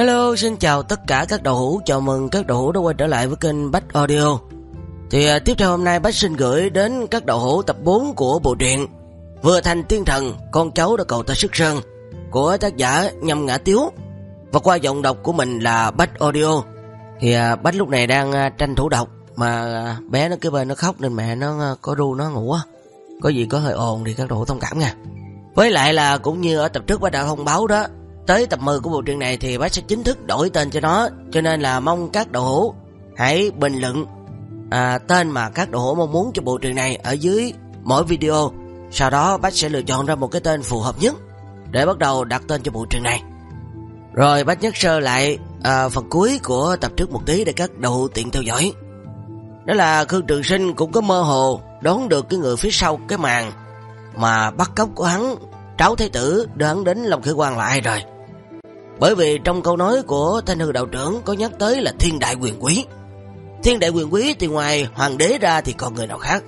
Hello, xin chào tất cả các đầu hữu, chào mừng các đầu hữu đã quay trở lại với kênh Bách Audio. Thì à, tiếp theo hôm nay Bách xin gửi đến các đầu hữu tập 4 của bộ truyện Vừa thành tiên thần, con cháu đã cầu ta sức sơn của tác giả Nhâm Ngã Tiếu và qua giọng đọc của mình là Bách Audio. Thì à, Bách lúc này đang à, tranh thủ đọc mà à, bé nó cái bên nó khóc nên mẹ nó à, có ru nó ngủ á. Có gì có hơi ồn thì các đầu hữu thông cảm nha. Với lại là cũng như ở tập trước Bách đã thông báo đó Tới tập 10 của bộ truyện này thì bác sẽ chính thức đổi tên cho nó Cho nên là mong các đồ hữu hãy bình luận à, tên mà các đồ hữu mong muốn cho bộ truyện này ở dưới mỗi video. Sau đó bác sẽ lựa chọn ra một cái tên phù hợp nhất Để bắt đầu đặt tên cho bộ truyện này. Rồi bác nhắc sơ lại à, phần cuối của tập trước một tí để các đồ hữu tiện theo dõi. Đó là Khương Trường Sinh cũng có mơ hồ đón được cái người phía sau cái màn Mà bắt cóc của hắn Tráo Thế Tử đưa hắn đến Long Khởi Quang là ai rồi? Bởi vì trong câu nói của Thanh Hư đạo trưởng có nhắc tới là thiên đại quyền quý. Thiên đại quyền quý thì ngoài hoàng đế ra thì còn người nào khác.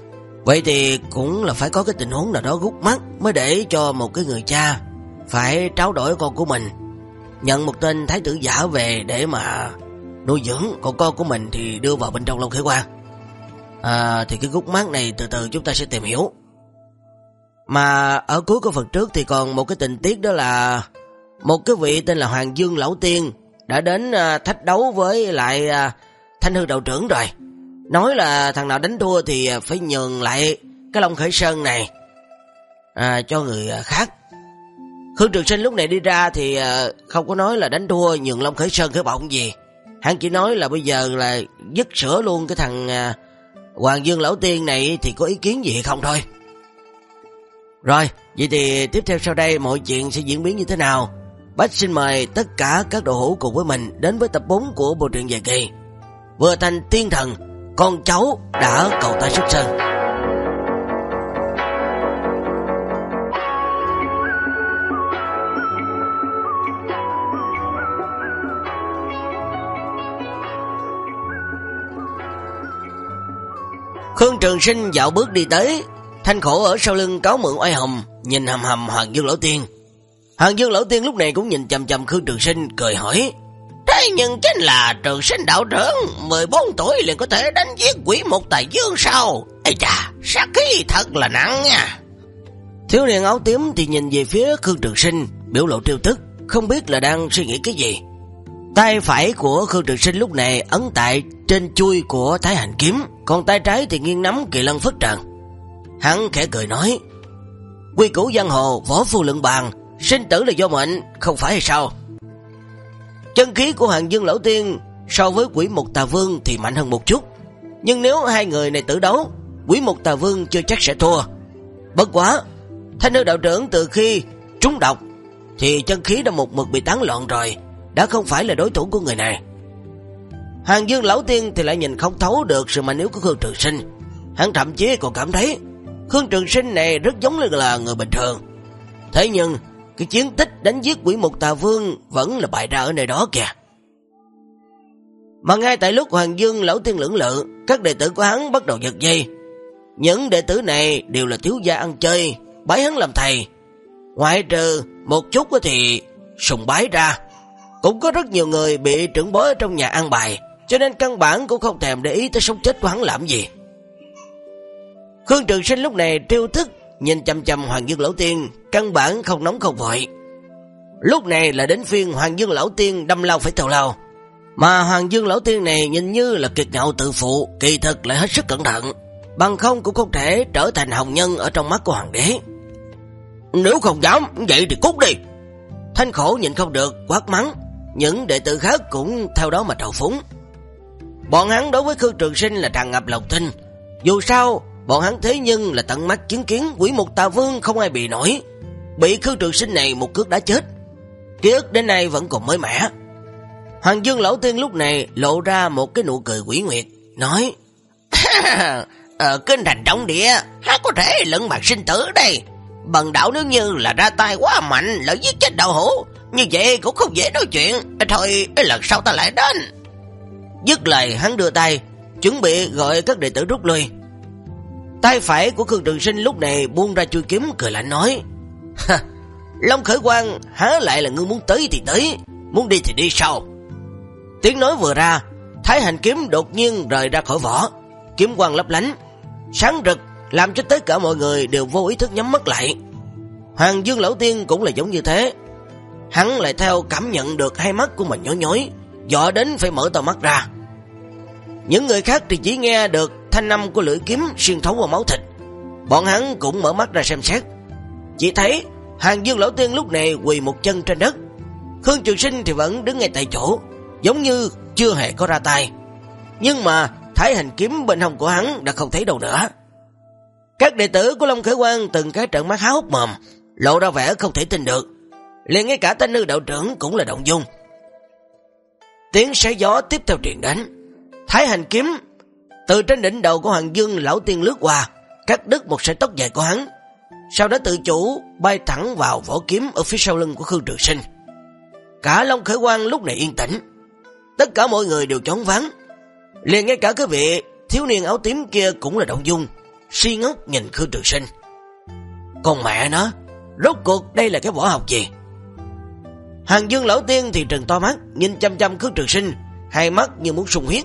Vậy thì cũng là phải có cái tình huống nào đó gút mắt mới để cho một cái người cha phải tráo đổi con của mình. Nhận một tên thái tử giả về để mà nuôi dưỡng còn con của mình thì đưa vào bên trong Long khế Quang. À, thì cái gút mắt này từ từ chúng ta sẽ tìm hiểu. Mà ở cuối của phần trước thì còn một cái tình tiết đó là một cái vị tên là Hoàng Dương Lão Tiên đã đến à, thách đấu với lại à, Thanh Hư Đạo Trưởng rồi. Nói là thằng nào đánh thua thì phải nhường lại cái Long Khởi Sơn này à, cho người à, khác. Khương Trường Sinh lúc này đi ra thì không có nói là đánh thua nhường Long Khởi Sơn khởi bọng gì. Hắn chỉ nói là bây giờ là dứt sửa luôn cái thằng Hoàng Dương Lão Tiên này thì có ý kiến gì hay không thôi. Rồi, vậy thì tiếp theo sau đây mọi chuyện sẽ diễn biến như thế nào? Bách xin mời tất cả các đội hữu cùng với mình đến với tập 4 của bộ truyện dài kỳ. Vừa thành tiên thần, con cháu đã cầu ta xuất sơn. Khương Trường Sinh dạo bước đi tới, thanh khổ ở sau lưng cáo mượn oai hồng, nhìn hầm hầm Hoàng Dương lỗ Tiên. Hàng Dương Lão Tiên lúc này cũng nhìn chầm chầm Khương Trường Sinh, cười hỏi. Thế nhưng chính là Trường Sinh đạo trưởng, 14 tuổi liền có thể đánh giết quỷ một tài dương sao? Ê chà, sát khí thật là nặng nha. Thiếu niên áo tím thì nhìn về phía Khương Trường Sinh, biểu lộ triêu tức, không biết là đang suy nghĩ cái gì. Tay phải của Khương Trường Sinh lúc này ấn tại trên chui của Thái Hành Kiếm, còn tay trái thì nghiêng nắm kỳ lân phất trần. Hắn khẽ cười nói, Quy củ giang hồ, võ phu lượng bàn, sinh tử là do mệnh, không phải hay sao? Chân khí của hoàng Dương Lão Tiên so với quỷ mục tà vương thì mạnh hơn một chút. Nhưng nếu hai người này tử đấu, quỷ mục tà vương chưa chắc sẽ thua. Bất quá, thanh nữ đạo trưởng từ khi trúng độc, thì chân khí đã một mực bị tán loạn rồi, đã không phải là đối thủ của người này. Hàng Dương Lão Tiên thì lại nhìn không thấu được sự mạnh yếu của Khương Trường Sinh. Hắn thậm chí còn cảm thấy Khương Trường Sinh này rất giống như là người bình thường. Thế nhưng, cái chiến tích đánh giết quỷ mục tà vương vẫn là bài ra ở nơi đó kìa. Mà ngay tại lúc Hoàng Dương lão thiên lưỡng lự, các đệ tử của hắn bắt đầu giật dây. Những đệ tử này đều là thiếu gia ăn chơi, bái hắn làm thầy. Ngoại trừ một chút thì sùng bái ra. Cũng có rất nhiều người bị trưởng bối trong nhà ăn bài, cho nên căn bản cũng không thèm để ý tới sống chết của hắn làm gì. Khương Trường Sinh lúc này triêu thức, nhìn chăm chăm Hoàng Dương Lão Tiên, căn bản không nóng không vội. Lúc này là đến phiên Hoàng Dương Lão Tiên đâm lao phải thầu lao. Mà Hoàng Dương Lão Tiên này nhìn như là kiệt ngạo tự phụ, kỳ thực lại hết sức cẩn thận. Bằng không cũng không thể trở thành hồng nhân ở trong mắt của Hoàng đế. Nếu không dám, vậy thì cút đi. Thanh khổ nhìn không được, quát mắng. Những đệ tử khác cũng theo đó mà trào phúng. Bọn hắn đối với Khương Trường Sinh là tràn ngập lòng tin. Dù sao, bọn hắn thế nhưng là tận mắt chứng kiến quỷ một tà vương không ai bị nổi. Bị khư Trường Sinh này một cước đã chết. Ký ức đến nay vẫn còn mới mẻ. Hoàng Dương Lão Tiên lúc này lộ ra một cái nụ cười quỷ nguyệt, nói Ở ờ, kinh thành trọng địa, hắn có thể lẫn mặt sinh tử đây. Bần đảo nếu như là ra tay quá mạnh, lỡ giết chết đạo hữu, như vậy cũng không dễ nói chuyện. Thôi, lần sau ta lại đến. Dứt lời hắn đưa tay, chuẩn bị gọi các đệ tử rút lui. Tay phải của Khương Trường Sinh lúc này buông ra chui kiếm cười lạnh nói Long Khởi Quang há lại là ngươi muốn tới thì tới muốn đi thì đi sau. Tiếng nói vừa ra, Thái hành kiếm đột nhiên rời ra khỏi vỏ, kiếm quang lấp lánh, sáng rực làm cho tất cả mọi người đều vô ý thức nhắm mắt lại. Hoàng Dương Lão Tiên cũng là giống như thế. Hắn lại theo cảm nhận được hai mắt của mình nhói nhói, dọa đến phải mở tàu mắt ra. Những người khác thì chỉ nghe được thanh âm của lưỡi kiếm xuyên thấu vào máu thịt. Bọn hắn cũng mở mắt ra xem xét. Chỉ thấy Hàng Dương Lão Tiên lúc này quỳ một chân trên đất. Khương Trường Sinh thì vẫn đứng ngay tại chỗ, giống như chưa hề có ra tay. Nhưng mà thái hành kiếm bên hông của hắn đã không thấy đâu nữa. Các đệ tử của Long Khởi Quang từng cái trận mắt há hốc mồm, lộ ra vẻ không thể tin được. liền ngay cả tên nữ đạo trưởng cũng là động dung. Tiếng xé gió tiếp theo truyền đến. Thái hành kiếm từ trên đỉnh đầu của Hoàng Dương lão tiên lướt qua, cắt đứt một sợi tóc dài của hắn. Sau đó tự chủ bay thẳng vào vỏ kiếm ở phía sau lưng của Khương Trường Sinh. Cả Long Khởi Quang lúc này yên tĩnh. Tất cả mọi người đều chóng vắng. Liền ngay cả cái vị thiếu niên áo tím kia cũng là động dung, si ngốc nhìn Khương Trường Sinh. Còn mẹ nó, rốt cuộc đây là cái võ học gì? Hàng Dương lão tiên thì trừng to mắt, nhìn chăm chăm Khương Trường Sinh, hai mắt như muốn sung huyết.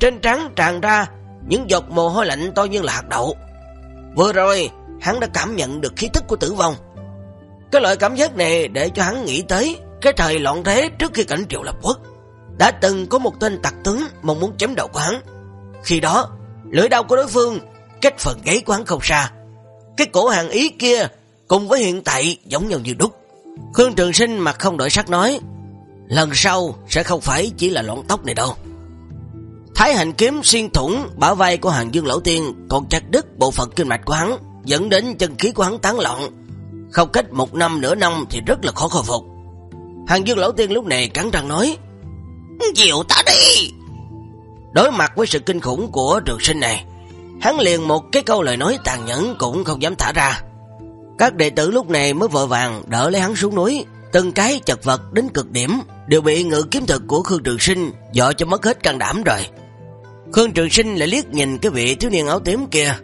Trên trán tràn ra những giọt mồ hôi lạnh to như là hạt đậu. Vừa rồi, hắn đã cảm nhận được khí tức của tử vong. Cái loại cảm giác này để cho hắn nghĩ tới cái thời loạn thế trước khi cảnh triệu lập quốc. Đã từng có một tên tặc tướng mong muốn chém đầu của hắn. Khi đó, lưỡi đau của đối phương cách phần gáy của hắn không xa. Cái cổ hàng ý kia cùng với hiện tại giống nhau như đúc. Khương Trường Sinh mặt không đổi sắc nói, lần sau sẽ không phải chỉ là loạn tóc này đâu. Thái hành kiếm xuyên thủng bả vai của hàng dương lão tiên còn chặt đứt bộ phận kinh mạch của hắn, dẫn đến chân khí của hắn tán loạn. Không cách một năm nửa năm thì rất là khó khôi phục. Hàng dương lão tiên lúc này cắn răng nói, Dịu ta đi! Đối mặt với sự kinh khủng của trường sinh này, hắn liền một cái câu lời nói tàn nhẫn cũng không dám thả ra. Các đệ tử lúc này mới vội vàng đỡ lấy hắn xuống núi, từng cái chật vật đến cực điểm đều bị ngự kiếm thực của Khương Trường Sinh dọa cho mất hết can đảm rồi. Khương Trường Sinh lại liếc nhìn cái vị thiếu niên áo tím kia.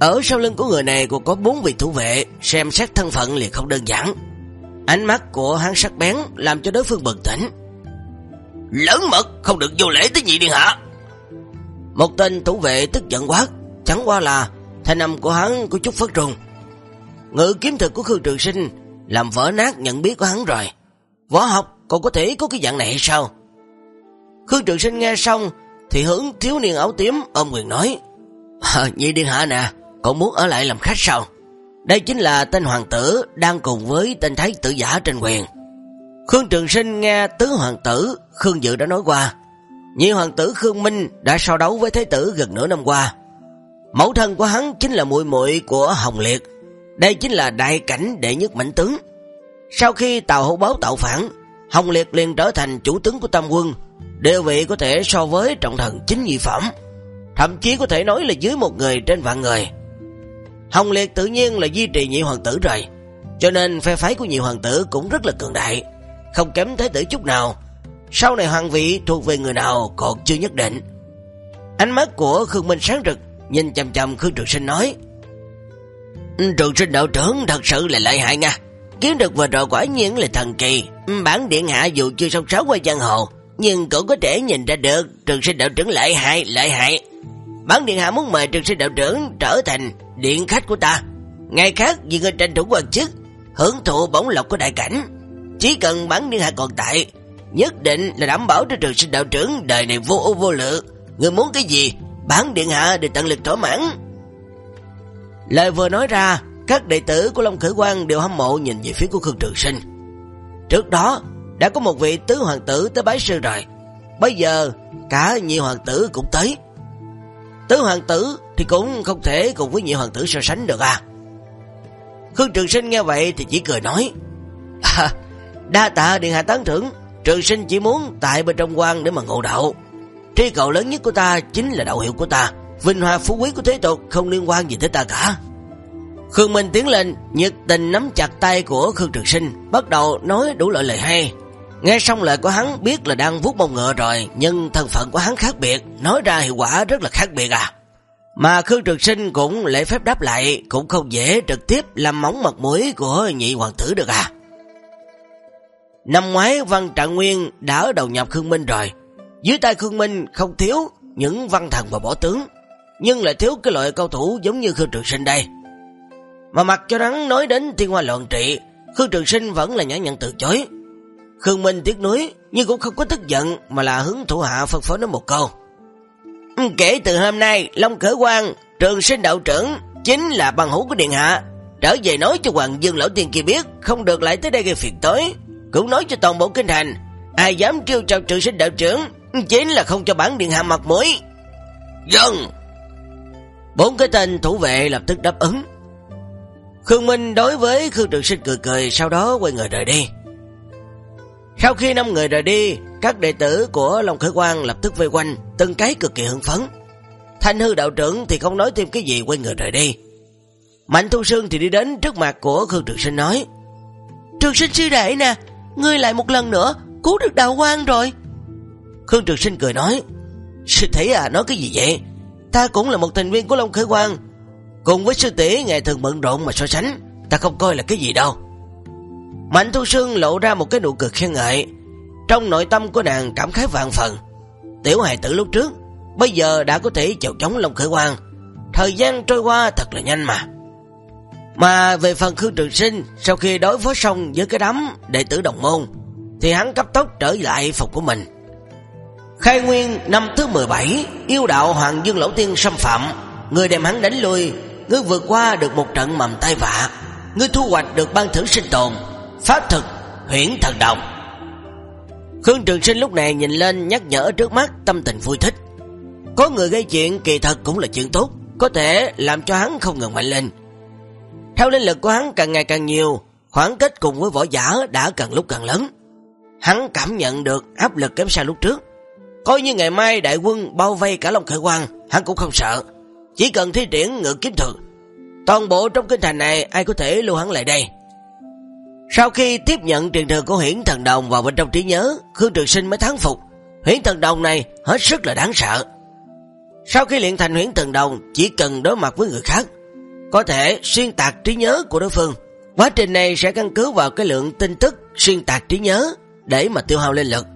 Ở sau lưng của người này còn có bốn vị thủ vệ, xem xét thân phận liền không đơn giản. Ánh mắt của hắn sắc bén làm cho đối phương bừng tỉnh. Lớn mật, không được vô lễ tới nhị điện hạ. Một tên thủ vệ tức giận quá, chẳng qua là thanh âm của hắn có chút phất trùng. Ngự kiếm thực của Khương Trường Sinh làm vỡ nát nhận biết của hắn rồi. Võ học còn có thể có cái dạng này hay sao? Khương Trường Sinh nghe xong thì hướng thiếu niên áo tím ôm quyền nói à, Nhị Điện Hạ nè, còn muốn ở lại làm khách sao? Đây chính là tên hoàng tử đang cùng với tên thái tử giả trên quyền. Khương Trường Sinh nghe tứ hoàng tử Khương Dự đã nói qua. Nhị hoàng tử Khương Minh đã so đấu với thái tử gần nửa năm qua. Mẫu thân của hắn chính là muội muội của Hồng Liệt. Đây chính là đại cảnh đệ nhất mạnh tướng. Sau khi Tàu Hữu Báo tạo phản, Hồng Liệt liền trở thành chủ tướng của Tam quân, địa vị có thể so với trọng thần chính nhị phẩm, thậm chí có thể nói là dưới một người trên vạn người. Hồng Liệt tự nhiên là duy trì nhị hoàng tử rồi, cho nên phe phái của nhị hoàng tử cũng rất là cường đại, không kém thế tử chút nào. Sau này hoàng vị thuộc về người nào còn chưa nhất định. Ánh mắt của Khương Minh sáng rực, nhìn chầm chầm Khương Trường Sinh nói, Trường sinh đạo trưởng thật sự là lợi hại nha. Kiếm được vừa rồi quả nhiên là thần kỳ. Ừ, bản điện hạ dù chưa song sáu qua giang hồ, nhưng cũng có thể nhìn ra được trường sinh đạo trưởng lợi hại, lợi hại. Bản điện hạ muốn mời trường sinh đạo trưởng trở thành điện khách của ta. Ngày khác vì người tranh thủ quan chức, hưởng thụ bóng lộc của đại cảnh. Chỉ cần bản điện hạ còn tại, nhất định là đảm bảo cho trường sinh đạo trưởng đời này vô ô vô lự. Người muốn cái gì, bản điện hạ để tận lực thỏa mãn. Lời vừa nói ra, các đệ tử của Long Khởi Quang đều hâm mộ nhìn về phía của Khương Trường Sinh. Trước đó, đã có một vị tứ hoàng tử tới bái sư rồi. Bây giờ, cả nhị hoàng tử cũng tới. Tứ hoàng tử thì cũng không thể cùng với nhị hoàng tử so sánh được à. Khương Trường Sinh nghe vậy thì chỉ cười nói. À, đa tạ điện hạ tán thưởng, Trường Sinh chỉ muốn tại bên trong quan để mà ngộ đạo. Tri cầu lớn nhất của ta chính là đạo hiệu của ta. Vinh hoa phú quý của thế tục không liên quan gì tới ta cả. Khương Minh tiến lên, nhiệt tình nắm chặt tay của Khương Trường Sinh, bắt đầu nói đủ loại lời hay. Nghe xong lời của hắn biết là đang vuốt mông ngựa rồi, nhưng thân phận của hắn khác biệt, nói ra hiệu quả rất là khác biệt à. Mà Khương Trường Sinh cũng lễ phép đáp lại, cũng không dễ trực tiếp làm móng mặt mũi của nhị hoàng tử được à. Năm ngoái văn trạng nguyên đã đầu nhập Khương Minh rồi. Dưới tay Khương Minh không thiếu những văn thần và võ tướng, nhưng lại thiếu cái loại cao thủ giống như Khương Trường Sinh đây. Mà mặc cho hắn nói đến thiên hoa loạn trị, Khương Trường Sinh vẫn là nhã nhận từ chối. Khương Minh tiếc nuối nhưng cũng không có tức giận mà là hướng thủ hạ phân phối nói một câu. Ừ, kể từ hôm nay, Long Khởi Quang, Trường Sinh đạo trưởng chính là bằng hữu của Điện Hạ. Trở về nói cho Hoàng Dương Lão Tiên kia biết, không được lại tới đây gây phiền tối. Cũng nói cho toàn bộ kinh thành, ai dám triêu trao Trường Sinh đạo trưởng, chính là không cho bản Điện Hạ mặt mũi. Dân! Bốn cái tên thủ vệ lập tức đáp ứng. Khương Minh đối với Khương Trường Sinh cười cười, sau đó quay người rời đi. Sau khi năm người rời đi, các đệ tử của Long Khởi Quang lập tức vây quanh, từng cái cực kỳ hưng phấn. Thanh hư đạo trưởng thì không nói thêm cái gì quay người rời đi. Mạnh Thu Sương thì đi đến trước mặt của Khương Trường Sinh nói Trường Sinh sư đệ nè, ngươi lại một lần nữa cứu được đạo quan rồi. Khương Trường Sinh cười nói Sư tỷ à, nói cái gì vậy? Ta cũng là một thành viên của Long Khởi Quang. Cùng với sư tỷ ngày thường bận rộn mà so sánh, ta không coi là cái gì đâu. Mạnh Thu Sương lộ ra một cái nụ cười khen ngợi. Trong nội tâm của nàng cảm khái vạn phần. Tiểu hài tử lúc trước, bây giờ đã có thể chào chống lòng Khởi quan Thời gian trôi qua thật là nhanh mà. Mà về phần Khương Trường Sinh, sau khi đối phó xong với cái đám đệ tử đồng môn, thì hắn cấp tốc trở lại phòng của mình. Khai nguyên năm thứ 17, yêu đạo Hoàng Dương Lão Tiên xâm phạm, người đem hắn đánh lui, ngươi vượt qua được một trận mầm tai vạ, ngươi thu hoạch được ban thưởng sinh tồn, pháp thực, huyển thần đồng. Khương Trường Sinh lúc này nhìn lên nhắc nhở trước mắt tâm tình vui thích. Có người gây chuyện kỳ thật cũng là chuyện tốt, có thể làm cho hắn không ngừng mạnh lên. Theo linh lực của hắn càng ngày càng nhiều, khoảng cách cùng với võ giả đã càng lúc càng lớn. Hắn cảm nhận được áp lực kém xa lúc trước. Coi như ngày mai đại quân bao vây cả Long Khởi Quang, hắn cũng không sợ. Chỉ cần thi triển ngự kiếm thuật. Toàn bộ trong kinh thành này ai có thể lưu hắn lại đây. Sau khi tiếp nhận truyền thừa của hiển thần đồng vào bên trong trí nhớ, Khương Trường Sinh mới thắng phục. Hiển thần đồng này hết sức là đáng sợ. Sau khi luyện thành hiển thần đồng, chỉ cần đối mặt với người khác, có thể xuyên tạc trí nhớ của đối phương. Quá trình này sẽ căn cứ vào cái lượng tin tức xuyên tạc trí nhớ để mà tiêu hao linh lực.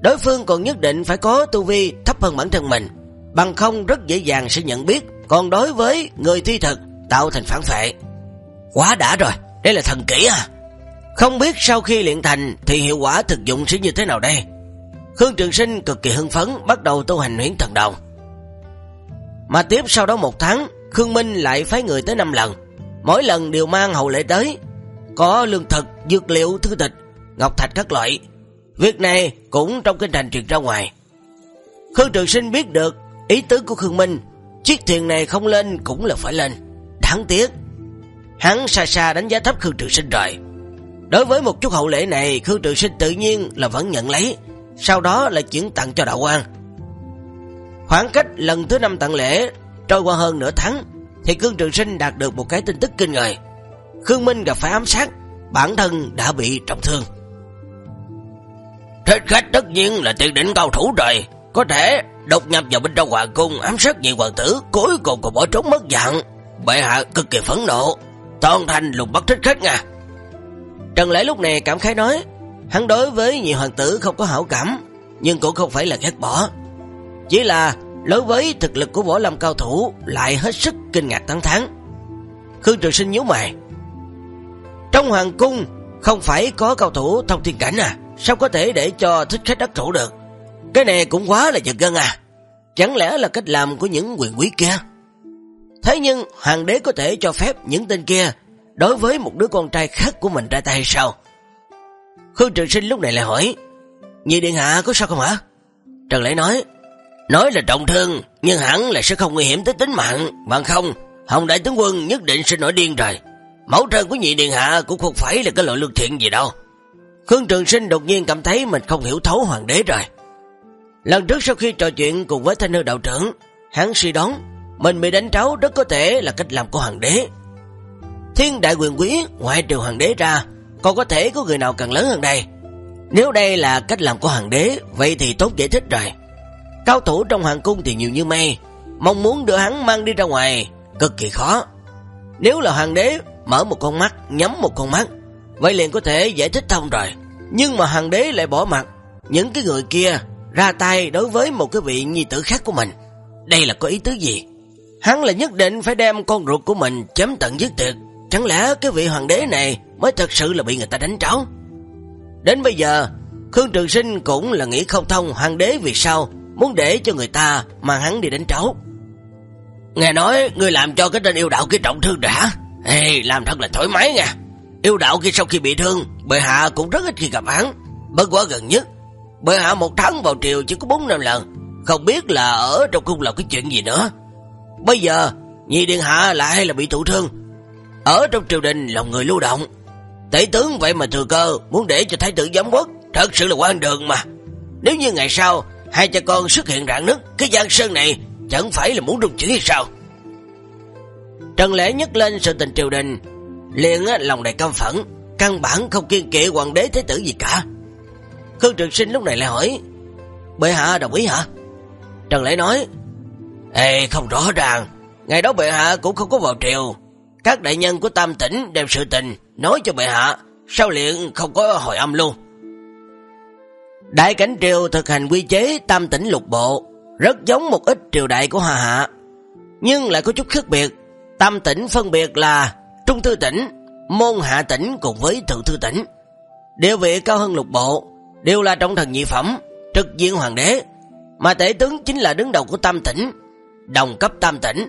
Đối phương còn nhất định phải có tu vi thấp hơn bản thân mình, bằng không rất dễ dàng sẽ nhận biết, còn đối với người thi thực tạo thành phản phệ. Quá đã rồi, đây là thần kỹ à? Không biết sau khi luyện thành thì hiệu quả thực dụng sẽ như thế nào đây? Khương Trường Sinh cực kỳ hưng phấn bắt đầu tu hành huyễn thần đồng. Mà tiếp sau đó một tháng, Khương Minh lại phái người tới 5 lần. Mỗi lần đều mang hậu lễ tới. Có lương thực, dược liệu, thư tịch, ngọc thạch các loại. Việc này cũng trong kinh thành truyền ra ngoài. Khương Trường Sinh biết được ý tứ của Khương Minh. Chiếc thuyền này không lên cũng là phải lên. Đáng tiếc. Hắn xa xa đánh giá thấp Khương Trường Sinh rồi. Đối với một chút hậu lễ này, Khương Trường Sinh tự nhiên là vẫn nhận lấy, sau đó là chuyển tặng cho đạo quan. Khoảng cách lần thứ năm tặng lễ trôi qua hơn nửa tháng, thì Khương Trường Sinh đạt được một cái tin tức kinh người. Khương Minh gặp phải ám sát, bản thân đã bị trọng thương. Thích khách tất nhiên là tuyệt đỉnh cao thủ rồi, có thể đột nhập vào bên trong hoàng cung ám sát nhị hoàng tử, cuối cùng còn bỏ trốn mất dạng. Bệ hạ cực kỳ phẫn nộ, toàn thành lùng bắt thích khách nha. Trần Lễ lúc này cảm khái nói, hắn đối với nhị hoàng tử không có hảo cảm, nhưng cũng không phải là ghét bỏ. Chỉ là đối với thực lực của võ lâm cao thủ lại hết sức kinh ngạc tán thán. Khương Trường Sinh nhíu mày. Trong hoàng cung không phải có cao thủ thông thiên cảnh à, sao có thể để cho thích khách đắc thủ được? Cái này cũng quá là giật gân à. Chẳng lẽ là cách làm của những quyền quý kia? Thế nhưng hoàng đế có thể cho phép những tên kia đối với một đứa con trai khác của mình ra tay hay sao? Khương Trường Sinh lúc này lại hỏi, Nhị Điện Hạ có sao không hả? Trần Lễ nói, nói là trọng thương, nhưng hẳn là sẽ không nguy hiểm tới tính mạng, bằng không, Hồng Đại Tướng Quân nhất định sẽ nổi điên rồi. Mẫu thân của Nhị Điện Hạ cũng không phải là cái loại lương thiện gì đâu. Khương Trường Sinh đột nhiên cảm thấy mình không hiểu thấu hoàng đế rồi. Lần trước sau khi trò chuyện cùng với thanh hư đạo trưởng, hắn suy đoán mình bị đánh tráo rất có thể là cách làm của hoàng đế. Thiên đại quyền quý ngoại trừ hoàng đế ra, còn có thể có người nào càng lớn hơn đây. Nếu đây là cách làm của hoàng đế, vậy thì tốt giải thích rồi. Cao thủ trong hoàng cung thì nhiều như mây, mong muốn đưa hắn mang đi ra ngoài, cực kỳ khó. Nếu là hoàng đế, mở một con mắt, nhắm một con mắt, vậy liền có thể giải thích thông rồi. Nhưng mà hoàng đế lại bỏ mặt những cái người kia ra tay đối với một cái vị nhi tử khác của mình. Đây là có ý tứ gì? Hắn là nhất định phải đem con ruột của mình chém tận giết tuyệt. Chẳng lẽ cái vị hoàng đế này mới thật sự là bị người ta đánh tráo? Đến bây giờ, Khương Trường Sinh cũng là nghĩ không thông hoàng đế vì sao muốn để cho người ta mang hắn đi đánh tráo. Nghe nói người làm cho cái tên yêu đạo kia trọng thương đã. Hey, làm thật là thoải mái nha. Yêu đạo kia sau khi bị thương, bệ hạ cũng rất ít khi gặp hắn. Bất quá gần nhất, bệ hạ một tháng vào triều chỉ có 4 năm lần. Không biết là ở trong cung làm cái chuyện gì nữa. Bây giờ, nhị điện hạ lại là bị thụ thương. Ở trong triều đình lòng người lưu động. Tể tướng vậy mà thừa cơ muốn để cho thái tử giám quốc, thật sự là quan đường mà. Nếu như ngày sau, hai cha con xuất hiện rạn nứt, cái giang sơn này chẳng phải là muốn rung chuyển hay sao? Trần Lễ nhắc lên sự tình triều đình, liền lòng đầy căm phẫn, căn bản không kiên kỵ hoàng đế thế tử gì cả. Khương Trường Sinh lúc này lại hỏi, bệ hạ đồng ý hả? Trần Lễ nói, Ê, không rõ ràng, ngày đó bệ hạ cũng không có vào triều. Các đại nhân của Tam tỉnh đem sự tình nói cho bệ hạ, sao liền không có hồi âm luôn. Đại cảnh triều thực hành quy chế Tam tỉnh lục bộ, rất giống một ít triều đại của Hà Hạ, nhưng lại có chút khác biệt. Tam tỉnh phân biệt là Trung Thư tỉnh, Môn Hạ tỉnh cùng với Thượng Thư tỉnh. Địa vị cao hơn lục bộ, đều là trọng thần nhị phẩm, trực diện hoàng đế, mà tể tướng chính là đứng đầu của Tam tỉnh, đồng cấp Tam tỉnh.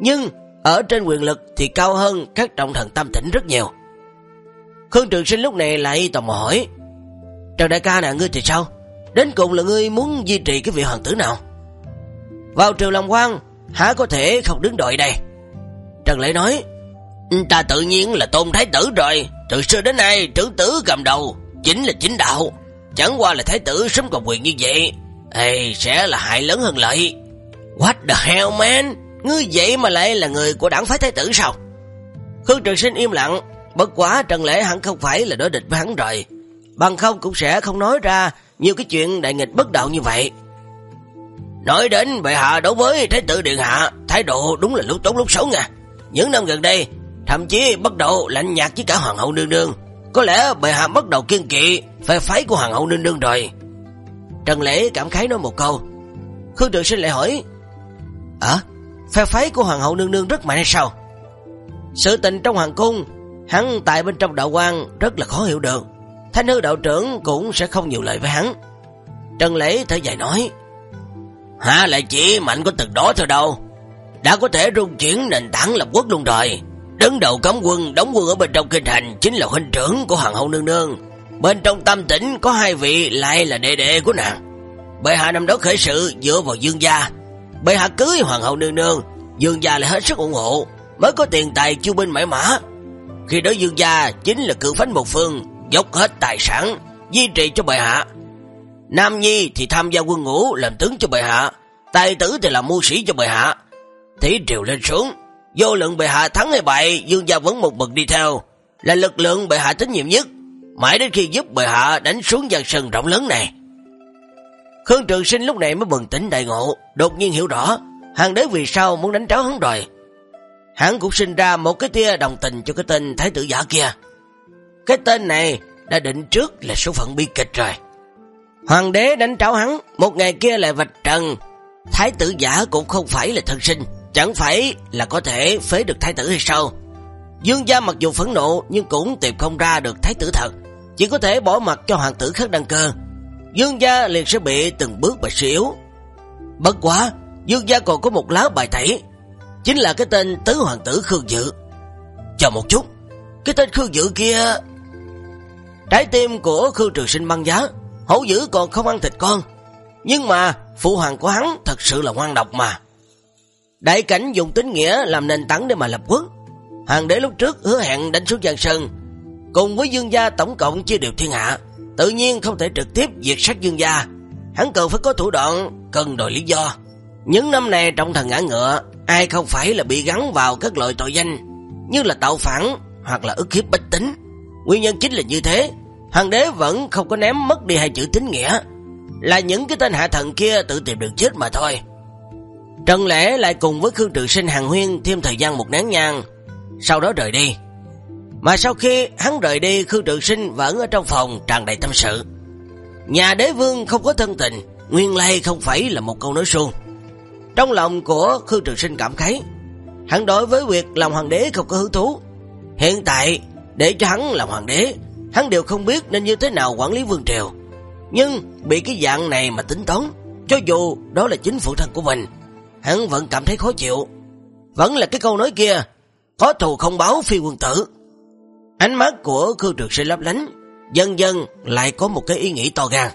Nhưng ở trên quyền lực thì cao hơn các trọng thần Tam tỉnh rất nhiều. Khương Trường Sinh lúc này lại tò mò hỏi, Trần đại ca nè, ngươi thì sao? Đến cùng là ngươi muốn duy trì cái vị hoàng tử nào? Vào triều Long Quang, há có thể không đứng đội đây? Trần Lễ nói, ta tự nhiên là tôn thái tử rồi, từ xưa đến nay trưởng tử cầm đầu, chính là chính đạo. Chẳng qua là thái tử sớm còn quyền như vậy, Ê, sẽ là hại lớn hơn lợi. What the hell man? Ngươi vậy mà lại là người của đảng phái thái tử sao? Khương Trường Sinh im lặng, bất quá Trần Lễ hẳn không phải là đối địch với hắn rồi. Bằng không cũng sẽ không nói ra nhiều cái chuyện đại nghịch bất đạo như vậy. Nói đến bệ hạ đối với Thái tử Điện Hạ, thái độ đúng là lúc tốt lúc xấu nha. Những năm gần đây, thậm chí bắt đầu lạnh nhạt với cả Hoàng hậu nương nương. Có lẽ bệ hạ bắt đầu kiên kỵ Phê phái của Hoàng hậu nương nương rồi. Trần Lễ cảm khái nói một câu. Khương Trường Sinh lại hỏi, Ờ, phe phái của Hoàng hậu nương nương rất mạnh hay sao? Sự tình trong Hoàng cung, hắn tại bên trong đạo quan rất là khó hiểu được. Thanh hư đạo trưởng cũng sẽ không nhiều lời với hắn. Trần Lễ thở dài nói, Hả lại chỉ mạnh có từng đó thôi đâu. Đã có thể rung chuyển nền tảng lập quốc luôn rồi. Đứng đầu cấm quân, đóng quân ở bên trong kinh thành chính là huynh trưởng của Hoàng hậu nương nương. Bên trong tâm tỉnh có hai vị lại là đệ đệ của nàng. Bệ hạ năm đó khởi sự dựa vào dương gia. Bệ hạ cưới Hoàng hậu nương nương, dương gia lại hết sức ủng hộ, mới có tiền tài chu binh mãi mã. Khi đó dương gia chính là cự phánh một phương, dốc hết tài sản, duy trì cho bệ hạ. Nam Nhi thì tham gia quân ngũ làm tướng cho bệ hạ, tài tử thì làm mưu sĩ cho bệ hạ. Thí triều lên xuống, vô lượng bệ hạ thắng hay bại, dương gia vẫn một bậc đi theo, là lực lượng bệ hạ tín nhiệm nhất, mãi đến khi giúp bệ hạ đánh xuống giang sân rộng lớn này. Khương Trường Sinh lúc này mới bừng tỉnh đại ngộ, đột nhiên hiểu rõ, hàng đế vì sao muốn đánh tráo hắn rồi. Hắn cũng sinh ra một cái tia đồng tình cho cái tên thái tử giả kia. Cái tên này đã định trước là số phận bi kịch rồi. Hoàng đế đánh tráo hắn, một ngày kia lại vạch trần. Thái tử giả cũng không phải là thân sinh, chẳng phải là có thể phế được thái tử hay sao? Dương gia mặc dù phẫn nộ nhưng cũng tìm không ra được thái tử thật, chỉ có thể bỏ mặt cho hoàng tử khác đăng cơ. Dương gia liền sẽ bị từng bước bạch xỉu. Bất quá, Dương gia còn có một lá bài tẩy, chính là cái tên tứ hoàng tử Khương Dự. Chờ một chút, cái tên Khương Dự kia... Trái tim của Khương Trường Sinh băng giá, hổ dữ còn không ăn thịt con. Nhưng mà, phụ hoàng của hắn thật sự là ngoan độc mà. Đại cảnh dùng tính nghĩa làm nền tảng để mà lập quốc. Hoàng đế lúc trước hứa hẹn đánh xuống Giang Sơn, cùng với Dương gia tổng cộng chia đều thiên hạ, tự nhiên không thể trực tiếp diệt sát Dương gia. Hắn cần phải có thủ đoạn, cần đòi lý do. Những năm này trong thần ngã ngựa, ai không phải là bị gắn vào các loại tội danh, như là tạo phản hoặc là ức hiếp bách tính. Nguyên nhân chính là như thế, hoàng đế vẫn không có ném mất đi hai chữ tính nghĩa, là những cái tên hạ thần kia tự tìm đường chết mà thôi. Trần Lễ lại cùng với Khương Trường Sinh hàng huyên thêm thời gian một nén nhang, sau đó rời đi. Mà sau khi hắn rời đi, Khương Trường Sinh vẫn ở trong phòng tràn đầy tâm sự. Nhà đế vương không có thân tình, nguyên lai không phải là một câu nói suông. Trong lòng của Khương Trường Sinh cảm khái, hắn đối với việc làm hoàng đế không có hứng thú. Hiện tại, để cho hắn làm hoàng đế, hắn đều không biết nên như thế nào quản lý vương triều. Nhưng bị cái dạng này mà tính toán, cho dù đó là chính phụ thân của mình, hắn vẫn cảm thấy khó chịu. Vẫn là cái câu nói kia, có thù không báo phi quân tử. Ánh mắt của Khương Trường Sinh lấp lánh, dần dần lại có một cái ý nghĩ to gan.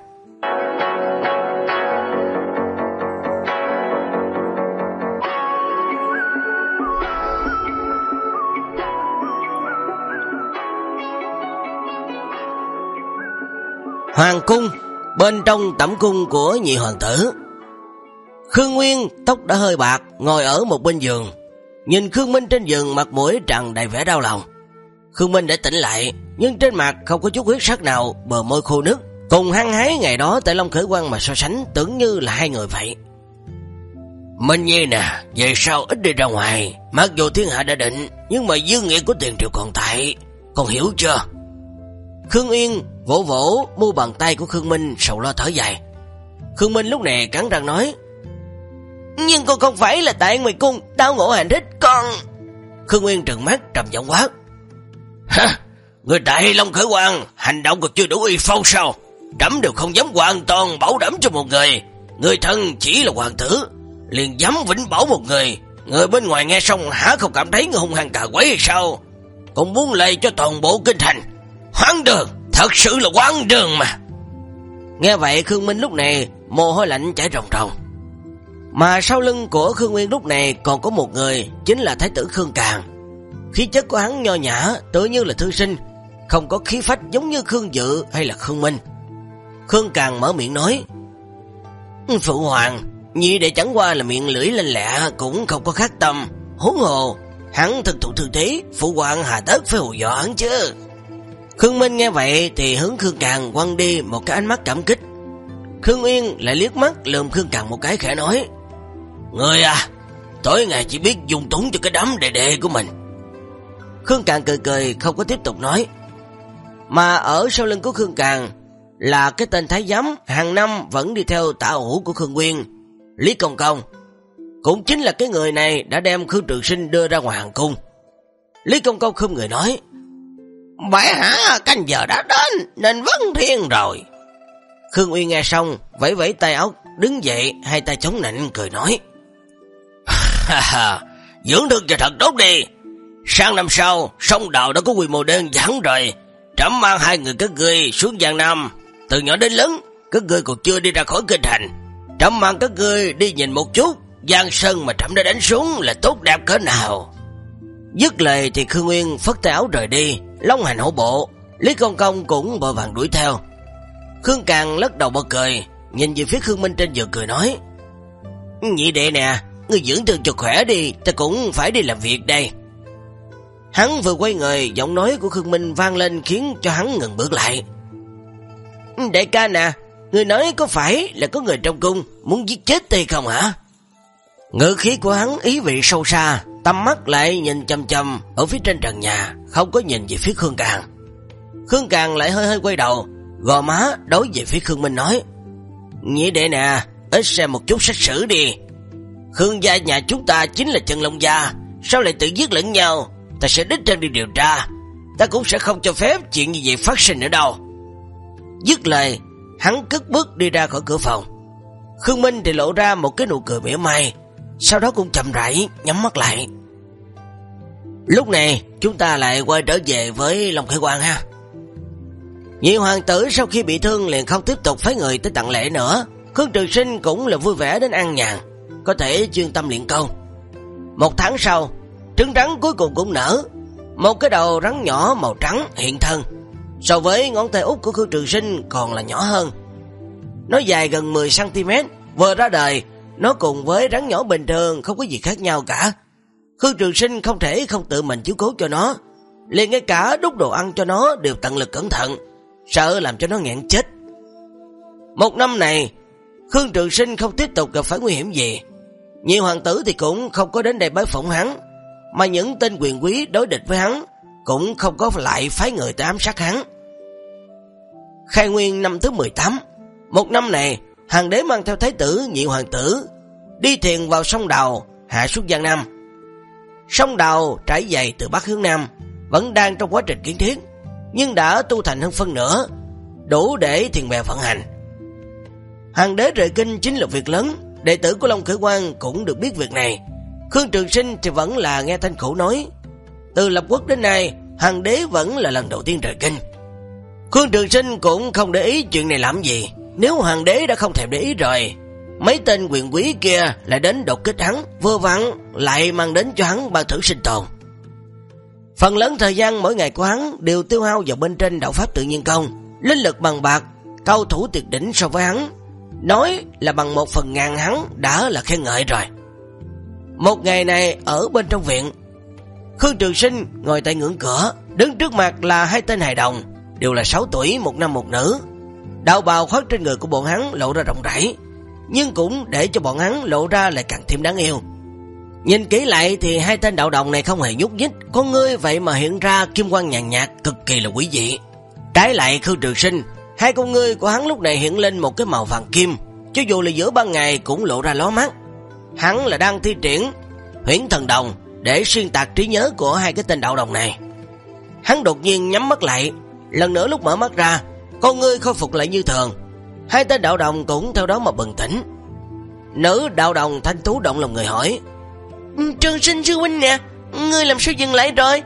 Hoàng cung, bên trong tẩm cung của nhị hoàng tử. Khương Nguyên tóc đã hơi bạc, ngồi ở một bên giường. Nhìn Khương Minh trên giường mặt mũi tràn đầy vẻ đau lòng. Khương Minh đã tỉnh lại, nhưng trên mặt không có chút huyết sắc nào, bờ môi khô nước. Cùng hăng hái ngày đó tại Long Khởi Quang mà so sánh tưởng như là hai người vậy. Minh Nhi nè, về sau ít đi ra ngoài, mặc dù thiên hạ đã định, nhưng mà dư nghĩa của tiền triệu còn tại, con hiểu chưa? Khương Yên vỗ vỗ mu bàn tay của Khương Minh sầu lo thở dài. Khương Minh lúc này cắn răng nói, nhưng con không phải là tại mày cung, đau ngộ hành thích, con... Khương Nguyên trừng mắt trầm giọng quá. Hả? Người đại Long Khởi Quang, hành động còn chưa đủ uy phong sao? Trẫm đều không dám hoàn toàn bảo đảm cho một người. Người thân chỉ là hoàng tử, liền dám vĩnh bảo một người. Người bên ngoài nghe xong hả không cảm thấy người hung hăng cà quấy hay sao? Còn muốn lây cho toàn bộ kinh thành. Hoang đường, thật sự là hoang đường mà. Nghe vậy Khương Minh lúc này mồ hôi lạnh chảy ròng ròng. Mà sau lưng của Khương Nguyên lúc này còn có một người, chính là Thái tử Khương Càng. Khí chất của hắn nho nhã, tự như là thư sinh, không có khí phách giống như Khương Dự hay là Khương Minh. Khương Càng mở miệng nói, Phụ Hoàng, nhị đệ chẳng qua là miệng lưỡi lên lẹ cũng không có khác tâm. Huống hồ, hắn thực thụ thư thế, Phụ Hoàng hà tất phải hù dọa hắn chứ. Khương Minh nghe vậy thì hướng Khương Càng quăng đi một cái ánh mắt cảm kích. Khương Uyên lại liếc mắt lườm Khương Càng một cái khẽ nói, Người à, tối ngày chỉ biết dùng túng cho cái đám đệ đệ của mình. Khương Càng cười cười không có tiếp tục nói. Mà ở sau lưng của Khương Càng là cái tên Thái Giám hàng năm vẫn đi theo tả ủ của Khương Nguyên, Lý Công Công. Cũng chính là cái người này đã đem Khương Trường Sinh đưa ra ngoài hàng cung. Lý Công Công không người nói. Bẻ hả, canh giờ đã đến, nên vấn thiên rồi. Khương Uy nghe xong, vẫy vẫy tay ốc đứng dậy, hai tay chống nạnh, cười nói. Ha ha, dưỡng thương cho thật tốt đi. Sang năm sau, sông đào đã có quy mô đơn giản rồi. Trẫm mang hai người các ngươi xuống Giang Nam. Từ nhỏ đến lớn, các ngươi còn chưa đi ra khỏi kinh thành. Trẫm mang các ngươi đi nhìn một chút. Giang Sơn mà trẫm đã đánh xuống là tốt đẹp cỡ nào. Dứt lời thì Khương Nguyên phất tay áo rời đi, long hành hổ bộ. Lý Công Công cũng bờ vàng đuổi theo. Khương Càng lắc đầu bật cười, nhìn về phía Khương Minh trên giường cười nói. Nhị đệ nè, ngươi dưỡng thương cho khỏe đi, ta cũng phải đi làm việc đây. Hắn vừa quay người, giọng nói của Khương Minh vang lên khiến cho hắn ngừng bước lại. Ừ, đại ca nè, người nói có phải là có người trong cung muốn giết chết tì không hả? Ngữ khí của hắn ý vị sâu xa, tâm mắt lại nhìn chầm chầm ở phía trên trần nhà, không có nhìn về phía Khương Càng. Khương Càng lại hơi hơi quay đầu, gò má đối về phía Khương Minh nói, Nhĩ đệ nè, ít xem một chút sách sử đi. Khương gia nhà chúng ta chính là chân long gia, sao lại tự giết lẫn nhau? Ta sẽ đích thân đi điều tra, ta cũng sẽ không cho phép chuyện như vậy phát sinh nữa đâu. Dứt lời, hắn cất bước đi ra khỏi cửa phòng. Khương Minh thì lộ ra một cái nụ cười mỉa mai, sau đó cũng chậm rãi nhắm mắt lại. Lúc này, chúng ta lại quay trở về với Long khải Quang ha. Nhị hoàng tử sau khi bị thương liền không tiếp tục phái người tới tặng lễ nữa. Khương Trường Sinh cũng là vui vẻ đến ăn nhàn, có thể chuyên tâm luyện công. Một tháng sau, trứng rắn cuối cùng cũng nở. Một cái đầu rắn nhỏ màu trắng hiện thân. So với ngón tay út của Khương Trường Sinh còn là nhỏ hơn. Nó dài gần 10cm, vừa ra đời, nó cùng với rắn nhỏ bình thường không có gì khác nhau cả. Khương Trường Sinh không thể không tự mình chiếu cố cho nó. liền ngay cả đút đồ ăn cho nó đều tận lực cẩn thận, sợ làm cho nó nghẹn chết. Một năm này, Khương Trường Sinh không tiếp tục gặp phải nguy hiểm gì. Nhiều hoàng tử thì cũng không có đến đây bái phỏng hắn, mà những tên quyền quý đối địch với hắn, cũng không có lại phái người tới ám sát hắn. Khai nguyên năm thứ 18, một năm này, hoàng đế mang theo thái tử, nhị hoàng tử, đi thiền vào sông Đào, hạ xuống Giang Nam. Sông Đào trải dài từ Bắc hướng Nam, vẫn đang trong quá trình kiến thiết, nhưng đã tu thành hơn phân nửa, đủ để thiền bè vận hành. Hoàng đế rời kinh chính là việc lớn, đệ tử của Long Khởi Quang cũng được biết việc này. Khương Trường Sinh thì vẫn là nghe thanh khổ nói, từ lập quốc đến nay, hằng đế vẫn là lần đầu tiên rời kinh. Khương Trường Sinh cũng không để ý chuyện này làm gì, nếu hằng đế đã không thèm để ý rồi, mấy tên quyền quý kia lại đến đột kích hắn, vừa vặn lại mang đến cho hắn ban thử sinh tồn. Phần lớn thời gian mỗi ngày của hắn đều tiêu hao vào bên trên đạo pháp tự nhiên công, linh lực bằng bạc, cao thủ tuyệt đỉnh so với hắn. Nói là bằng một phần ngàn hắn đã là khen ngợi rồi. Một ngày này ở bên trong viện, Khương Trường Sinh ngồi tại ngưỡng cửa, đứng trước mặt là hai tên hài đồng, đều là 6 tuổi, một nam một nữ. Đạo bào khoác trên người của bọn hắn lộ ra rộng rãi, nhưng cũng để cho bọn hắn lộ ra lại càng thêm đáng yêu. Nhìn kỹ lại thì hai tên đạo đồng này không hề nhúc nhích, con ngươi vậy mà hiện ra kim quang nhàn nhạt cực kỳ là quý dị. Trái lại Khương Trường Sinh, hai con ngươi của hắn lúc này hiện lên một cái màu vàng kim, cho dù là giữa ban ngày cũng lộ ra ló mắt. Hắn là đang thi triển huyễn thần đồng để xuyên tạc trí nhớ của hai cái tên đạo đồng này. Hắn đột nhiên nhắm mắt lại, lần nữa lúc mở mắt ra, con ngươi khôi phục lại như thường. Hai tên đạo đồng cũng theo đó mà bừng tỉnh. Nữ đạo đồng thanh tú động lòng người hỏi, ừ, Trường sinh sư huynh nè, ngươi làm sao dừng lại rồi?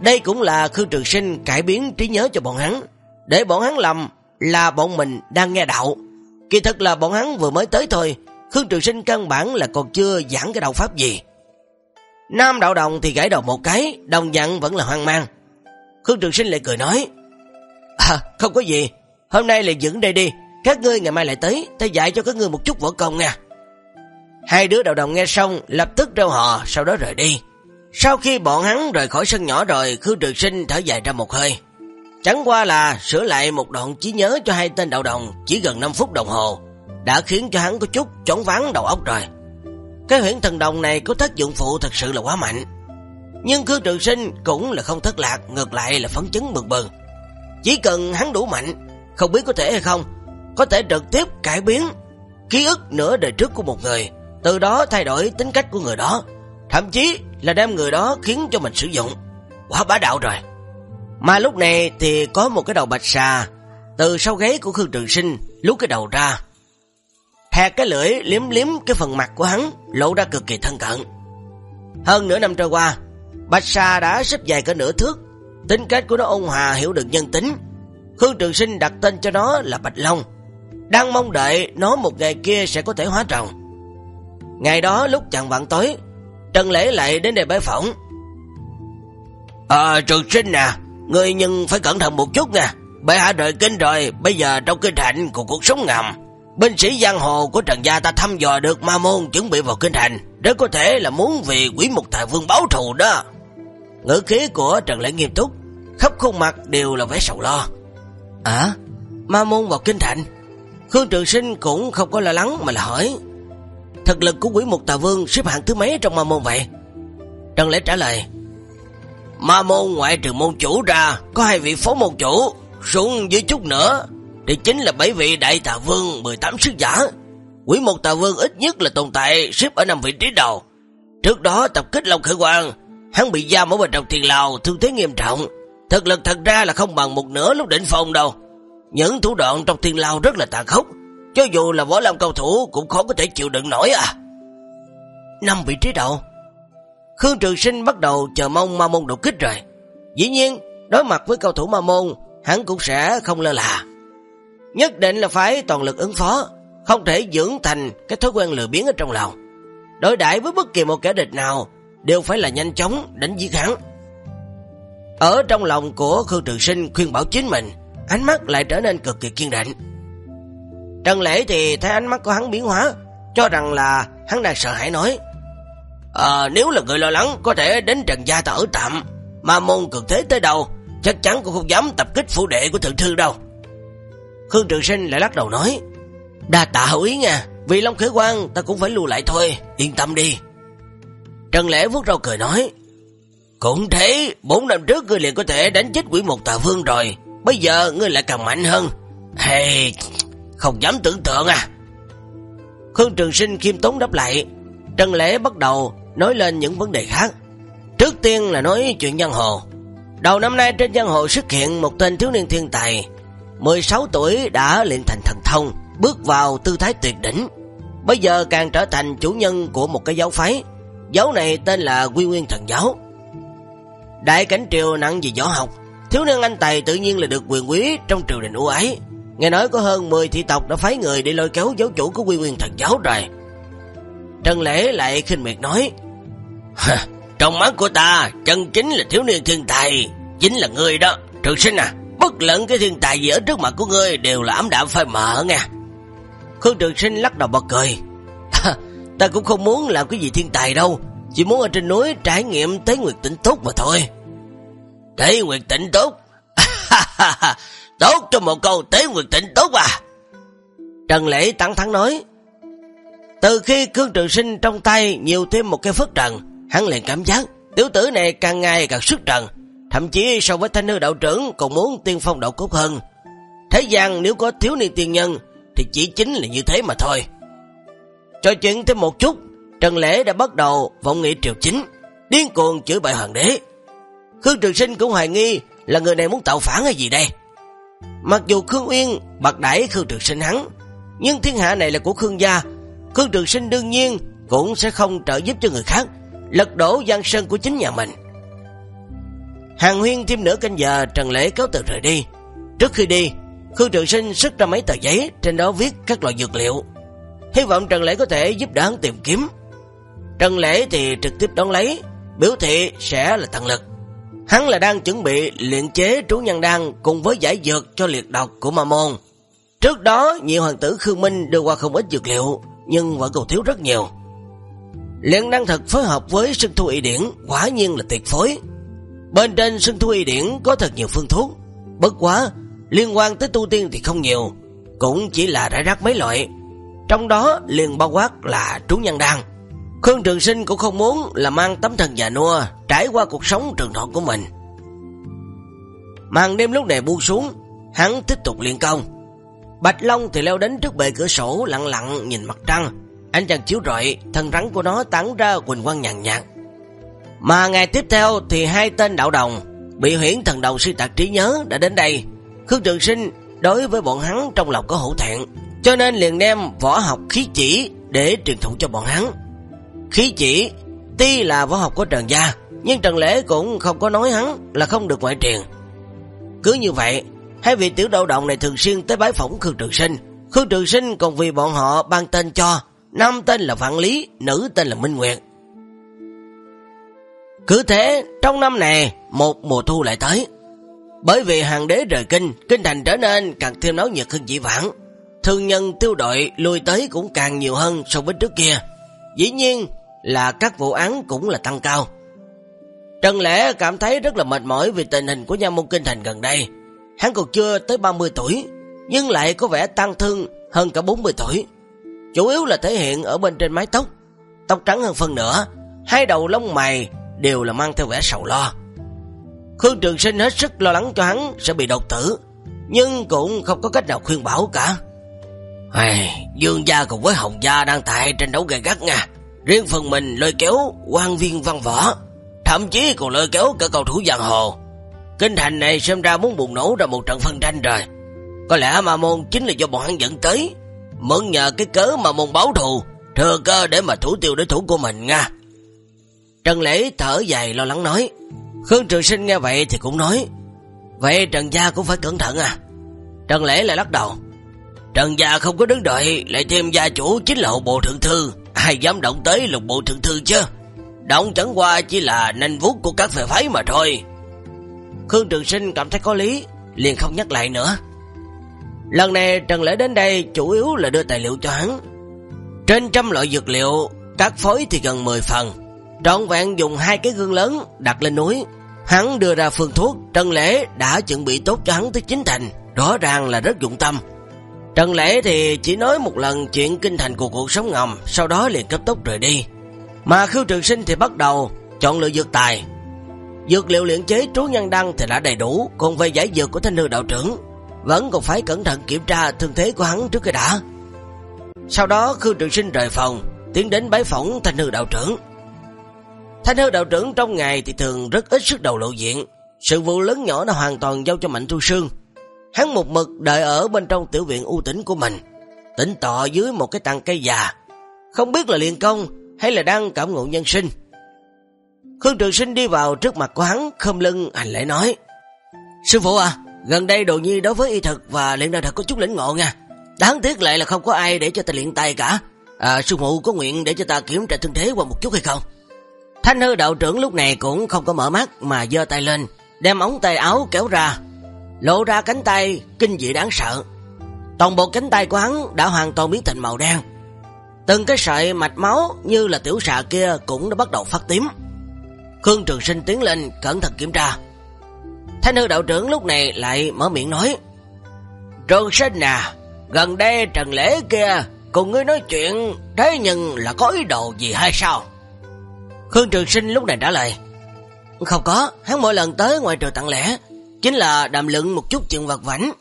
Đây cũng là Khương Trường Sinh cải biến trí nhớ cho bọn hắn, để bọn hắn lầm là bọn mình đang nghe đạo. Kỳ thật là bọn hắn vừa mới tới thôi, Khương Trường Sinh căn bản là còn chưa giảng cái đạo pháp gì. Nam đạo đồng thì gãy đầu một cái, đồng dặn vẫn là hoang mang. Khương Trường Sinh lại cười nói, À, không có gì, hôm nay là dựng đây đi, các ngươi ngày mai lại tới, ta dạy cho các ngươi một chút võ công nha. Hai đứa đạo đồng nghe xong, lập tức rêu họ, sau đó rời đi. Sau khi bọn hắn rời khỏi sân nhỏ rồi, Khương Trường Sinh thở dài ra một hơi. Chẳng qua là sửa lại một đoạn trí nhớ cho hai tên đạo đồng chỉ gần 5 phút đồng hồ, đã khiến cho hắn có chút chóng vắng đầu óc rồi. Cái huyển thần đồng này có tác dụng phụ thật sự là quá mạnh. Nhưng Khương Trường Sinh cũng là không thất lạc, ngược lại là phấn chấn bừng bừng. Chỉ cần hắn đủ mạnh, không biết có thể hay không, có thể trực tiếp cải biến ký ức nửa đời trước của một người, từ đó thay đổi tính cách của người đó, thậm chí là đem người đó khiến cho mình sử dụng. Quá bá đạo rồi. Mà lúc này thì có một cái đầu bạch xà từ sau ghế của Khương Trường Sinh lút cái đầu ra. Hẹt cái lưỡi liếm liếm cái phần mặt của hắn lộ ra cực kỳ thân cận. Hơn nửa năm trôi qua, bạch xà đã xếp dài cả nửa thước. Tính cách của nó ôn hòa hiểu được nhân tính. Khương Trường Sinh đặt tên cho nó là Bạch Long. Đang mong đợi nó một ngày kia sẽ có thể hóa tròn. Ngày đó lúc chặn vạn tối, Trần Lễ lại đến đây bái phỏng. Ờ, Trường Sinh nè, người nhưng phải cẩn thận một chút nha. Bệ hạ rời kinh rồi, bây giờ trong kinh thành của cuộc sống ngầm. Binh sĩ giang hồ của Trần Gia ta thăm dò được ma môn chuẩn bị vào kinh thành, rất có thể là muốn vì quỷ mục tài vương báo thù đó. Ngữ khí của Trần Lễ nghiêm túc, khắp khuôn mặt đều là vẻ sầu lo. À, ma môn vào kinh thành. Khương Trường Sinh cũng không có lo lắng mà là hỏi. Thực lực của quỷ mục tà vương xếp hạng thứ mấy trong ma môn vậy? Trần Lễ trả lời. Ma môn ngoại trừ môn chủ ra, có hai vị phó môn chủ, xuống dưới chút nữa, thì chính là bảy vị đại tà vương 18 sức giả. Quỷ một tà vương ít nhất là tồn tại xếp ở năm vị trí đầu. Trước đó tập kích Long Khởi Quang, hắn bị giam ở bên trong tiền lào, thương thế nghiêm trọng. Thực lực thật ra là không bằng một nửa lúc đỉnh phong đâu. Những thủ đoạn trong tiền lao rất là tàn khốc, cho dù là võ lâm cầu thủ cũng khó có thể chịu đựng nổi à. Năm vị trí đầu. Khương Trường Sinh bắt đầu chờ mong ma môn đột kích rồi. Dĩ nhiên, đối mặt với cầu thủ ma môn, hắn cũng sẽ không lơ là. Nhất định là phải toàn lực ứng phó, không thể dưỡng thành cái thói quen lừa biến ở trong lòng. Đối đãi với bất kỳ một kẻ địch nào, đều phải là nhanh chóng đánh giết hắn. Ở trong lòng của Khương Trường Sinh khuyên bảo chính mình, ánh mắt lại trở nên cực kỳ kiên định. Trần Lễ thì thấy ánh mắt của hắn biến hóa, cho rằng là hắn đang sợ hãi nói. À, nếu là người lo lắng, có thể đến Trần Gia ta ở tạm, mà môn cực thế tới đâu, chắc chắn cũng không dám tập kích phụ đệ của thượng thư đâu. Khương Trường Sinh lại lắc đầu nói, đa tạ hữu ý nha, vì Long Khởi Quang ta cũng phải lưu lại thôi, yên tâm đi. Trần Lễ vuốt rau cười nói, Cũng thế, bốn năm trước ngươi liền có thể đánh chết quỷ một tà vương rồi. Bây giờ ngươi lại càng mạnh hơn. Hey, không dám tưởng tượng à. Khương Trường Sinh khiêm tốn đáp lại. Trần Lễ bắt đầu nói lên những vấn đề khác. Trước tiên là nói chuyện giang hồ. Đầu năm nay trên giang hồ xuất hiện một tên thiếu niên thiên tài. 16 tuổi đã luyện thành thần thông, bước vào tư thái tuyệt đỉnh. Bây giờ càng trở thành chủ nhân của một cái giáo phái. Giáo này tên là Quy Nguyên Thần Giáo. Đại cảnh triều nặng về võ học, thiếu niên anh tài tự nhiên là được quyền quý trong triều đình ưu ái. Nghe nói có hơn 10 thị tộc đã phái người đi lôi kéo giáo chủ của Quy Nguyên Thần Giáo rồi. Trần Lễ lại khinh miệt nói, Trong mắt của ta, chân chính là thiếu niên thiên tài, chính là ngươi đó, trường sinh à, bất lẫn cái thiên tài gì ở trước mặt của ngươi đều là ám đạm phai mở nha. Khương Trường Sinh lắc đầu bật cười. ta cũng không muốn làm cái gì thiên tài đâu, chỉ muốn ở trên núi trải nghiệm Tế Nguyệt Tịnh tốt mà thôi. Tế Nguyệt Tịnh tốt? tốt cho một câu Tế Nguyệt Tịnh tốt à? Trần Lễ tăng thắng nói. Từ khi Khương Trường Sinh trong tay nhiều thêm một cái phất trần, hắn liền cảm giác tiểu tử này càng ngày càng sức trần, thậm chí so với thanh hư đạo trưởng còn muốn tiên phong đạo cốt hơn. Thế gian nếu có thiếu niên tiên nhân thì chỉ chính là như thế mà thôi. Trò chuyện thêm một chút, Trần Lễ đã bắt đầu vọng nghị triều chính, điên cuồng chửi bại hoàng đế. Khương Trường Sinh cũng hoài nghi là người này muốn tạo phản hay gì đây. Mặc dù Khương Uyên bạc đẩy Khương Trường Sinh hắn, nhưng thiên hạ này là của Khương gia, Khương Trường Sinh đương nhiên cũng sẽ không trợ giúp cho người khác, lật đổ giang sơn của chính nhà mình. Hàng huyên thêm nửa canh giờ Trần Lễ cáo từ rời đi. Trước khi đi, Khương Trường Sinh xuất ra mấy tờ giấy, trên đó viết các loại dược liệu. Hy vọng Trần Lễ có thể giúp đỡ hắn tìm kiếm. Trần Lễ thì trực tiếp đón lấy, biểu thị sẽ là tận lực. Hắn là đang chuẩn bị luyện chế trú nhân đan cùng với giải dược cho liệt độc của ma môn. Trước đó, nhiều hoàng tử Khương Minh đưa qua không ít dược liệu, nhưng vẫn còn thiếu rất nhiều. Liên năng thật phối hợp với sưng thu y điển, quả nhiên là tuyệt phối. Bên trên sưng thu y điển có thật nhiều phương thuốc, bất quá liên quan tới tu tiên thì không nhiều, cũng chỉ là rải rác mấy loại. Trong đó liền bao quát là trú nhân đan. Khương Trường Sinh cũng không muốn là mang tấm thân già nua trải qua cuộc sống trường thọ của mình. Màn đêm lúc này buông xuống, hắn tiếp tục luyện công. Bạch Long thì leo đến trước bề cửa sổ lặng lặng nhìn mặt trăng. Ánh trăng chiếu rọi, thân rắn của nó tán ra quỳnh quang nhàn nhạt. Mà ngày tiếp theo thì hai tên đạo đồng bị huyễn thần đầu suy tạc trí nhớ đã đến đây. Khương Trường Sinh đối với bọn hắn trong lòng có hữu thẹn, cho nên liền đem võ học khí chỉ để truyền thụ cho bọn hắn. Khí chỉ tuy là võ học của Trần Gia, nhưng Trần Lễ cũng không có nói hắn là không được ngoại truyền. Cứ như vậy, hai vị tiểu đạo động này thường xuyên tới bái phỏng Khương Trường Sinh. Khương Trường Sinh còn vì bọn họ ban tên cho, nam tên là Vạn Lý, nữ tên là Minh Nguyệt. Cứ thế, trong năm này, một mùa thu lại tới. Bởi vì hàng đế rời kinh, kinh thành trở nên càng thêm náo nhiệt hơn dĩ vãng. Thương nhân tiêu đội lui tới cũng càng nhiều hơn so với trước kia. Dĩ nhiên là các vụ án cũng là tăng cao. Trần Lẽ cảm thấy rất là mệt mỏi vì tình hình của nha môn kinh thành gần đây. Hắn còn chưa tới 30 tuổi, nhưng lại có vẻ tăng thương hơn cả 40 tuổi. Chủ yếu là thể hiện ở bên trên mái tóc, tóc trắng hơn phần nữa, hai đầu lông mày đều là mang theo vẻ sầu lo. Khương Trường Sinh hết sức lo lắng cho hắn sẽ bị đột tử, nhưng cũng không có cách nào khuyên bảo cả. Ai, Dương gia cùng với Hồng gia đang tại tranh đấu gay gắt nha. Riêng phần mình lôi kéo quan viên văn võ, thậm chí còn lôi kéo cả cầu thủ giang hồ. Kinh thành này xem ra muốn bùng nổ ra một trận phân tranh rồi. Có lẽ mà môn chính là do bọn hắn dẫn tới. Mượn nhờ cái cớ mà môn báo thù, thừa cơ để mà thủ tiêu đối thủ của mình nha. Trần Lễ thở dài lo lắng nói. Khương Trường Sinh nghe vậy thì cũng nói. Vậy Trần Gia cũng phải cẩn thận à. Trần Lễ lại lắc đầu. Trần Gia không có đứng đợi, lại thêm gia chủ chính là hộ bộ thượng thư. Ai dám động tới lục bộ thượng thư chứ? Động chẳng qua chỉ là nanh vuốt của các phệ phái mà thôi. Khương Trường Sinh cảm thấy có lý, liền không nhắc lại nữa. Lần này Trần Lễ đến đây chủ yếu là đưa tài liệu cho hắn. Trên trăm loại dược liệu, các phối thì gần 10 phần. Trọn vẹn dùng hai cái gương lớn đặt lên núi. Hắn đưa ra phương thuốc, Trần Lễ đã chuẩn bị tốt cho hắn tới chính thành. Rõ ràng là rất dụng tâm. Trần Lễ thì chỉ nói một lần chuyện kinh thành của cuộc sống ngầm, sau đó liền cấp tốc rời đi. Mà Khưu Trường Sinh thì bắt đầu chọn lựa dược tài. Dược liệu luyện chế trú nhân đăng thì đã đầy đủ, còn về giải dược của thanh hư đạo trưởng, vẫn còn phải cẩn thận kiểm tra thương thế của hắn trước khi đã. Sau đó Khương Trường Sinh rời phòng, tiến đến bái phỏng thanh hư đạo trưởng. Thanh hư đạo trưởng trong ngày thì thường rất ít sức đầu lộ diện, sự vụ lớn nhỏ đã hoàn toàn giao cho Mạnh Thu Sương. Hắn một mực đợi ở bên trong tiểu viện u tĩnh của mình, tĩnh tọa dưới một cái tăng cây già, không biết là liền công hay là đang cảm ngộ nhân sinh. Khương Trường Sinh đi vào trước mặt của hắn, khâm lưng hành lễ nói. Sư phụ à, gần đây đồ nhi đối với y thực và luyện đạo thật có chút lĩnh ngộ nha. Đáng tiếc lại là không có ai để cho ta luyện tay cả. À, sư phụ có nguyện để cho ta kiểm tra thương thế qua một chút hay không? Thanh hư đạo trưởng lúc này cũng không có mở mắt mà giơ tay lên, đem ống tay áo kéo ra, lộ ra cánh tay kinh dị đáng sợ. Toàn bộ cánh tay của hắn đã hoàn toàn biến thành màu đen. Từng cái sợi mạch máu như là tiểu xà kia cũng đã bắt đầu phát tím. Khương Trường Sinh tiến lên cẩn thận kiểm tra. Thanh hư đạo trưởng lúc này lại mở miệng nói Trường Sinh à, gần đây Trần Lễ kia cùng ngươi nói chuyện thế nhưng là có ý đồ gì hay sao? Khương Trường Sinh lúc này trả lời Không có, hắn mỗi lần tới ngoài trời tặng lễ Chính là đàm luận một chút chuyện vật vảnh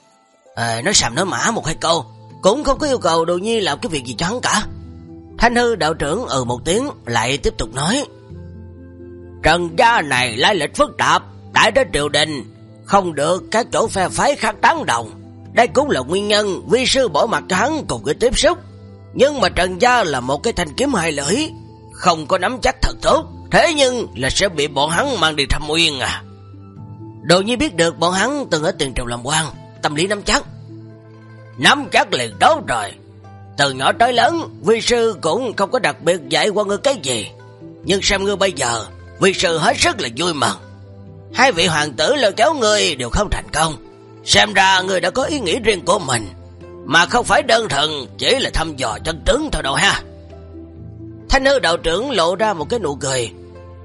à, Nói sàm nói mã một hai câu Cũng không có yêu cầu đồ nhi làm cái việc gì cho hắn cả Thanh hư đạo trưởng ừ một tiếng Lại tiếp tục nói Trần gia này lai lịch phức tạp Đại đến triều đình, Không được các chỗ phe phái khác tán đồng. Đây cũng là nguyên nhân Vi sư bỏ mặt cho hắn cùng người tiếp xúc. Nhưng mà Trần gia là một cái thanh kiếm hai lưỡi, Không có nắm chắc thật tốt, Thế nhưng là sẽ bị bọn hắn mang đi thăm uyên à. Đồ nhi biết được bọn hắn từng ở tiền triều làm quan, Tâm lý nắm chắc. Nắm chắc liền đấu rồi Từ nhỏ tới lớn, Vi sư cũng không có đặc biệt dạy qua ngươi cái gì. Nhưng xem ngươi bây giờ vì sự hết sức là vui mừng. Hai vị hoàng tử lôi kéo ngươi đều không thành công. Xem ra ngươi đã có ý nghĩ riêng của mình, Mà không phải đơn thuần Chỉ là thăm dò chân tướng thôi đâu ha. Thanh hư đạo trưởng lộ ra một cái nụ cười.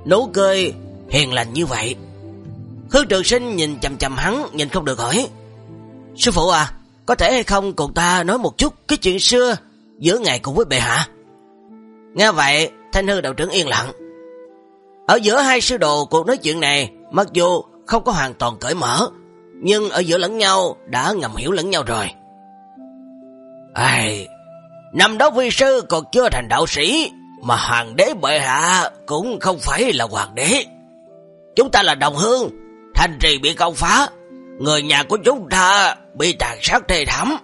Nụ cười hiền lành như vậy. Khương Trường Sinh nhìn chầm chầm hắn, Nhìn không được hỏi. Sư phụ à Có thể hay không cùng ta nói một chút Cái chuyện xưa giữa ngài cùng với bệ hạ? Nghe vậy, Thanh hư đạo trưởng yên lặng. Ở giữa hai sư đồ cuộc nói chuyện này, Mặc dù không có hoàn toàn cởi mở, Nhưng ở giữa lẫn nhau Đã ngầm hiểu lẫn nhau rồi. Ai, Năm đó vi sư còn chưa thành đạo sĩ, Mà hoàng đế bệ hạ Cũng không phải là hoàng đế. Chúng ta là đồng hương, Thành trì bị công phá, Người nhà của chúng ta Bị tàn sát thê thảm.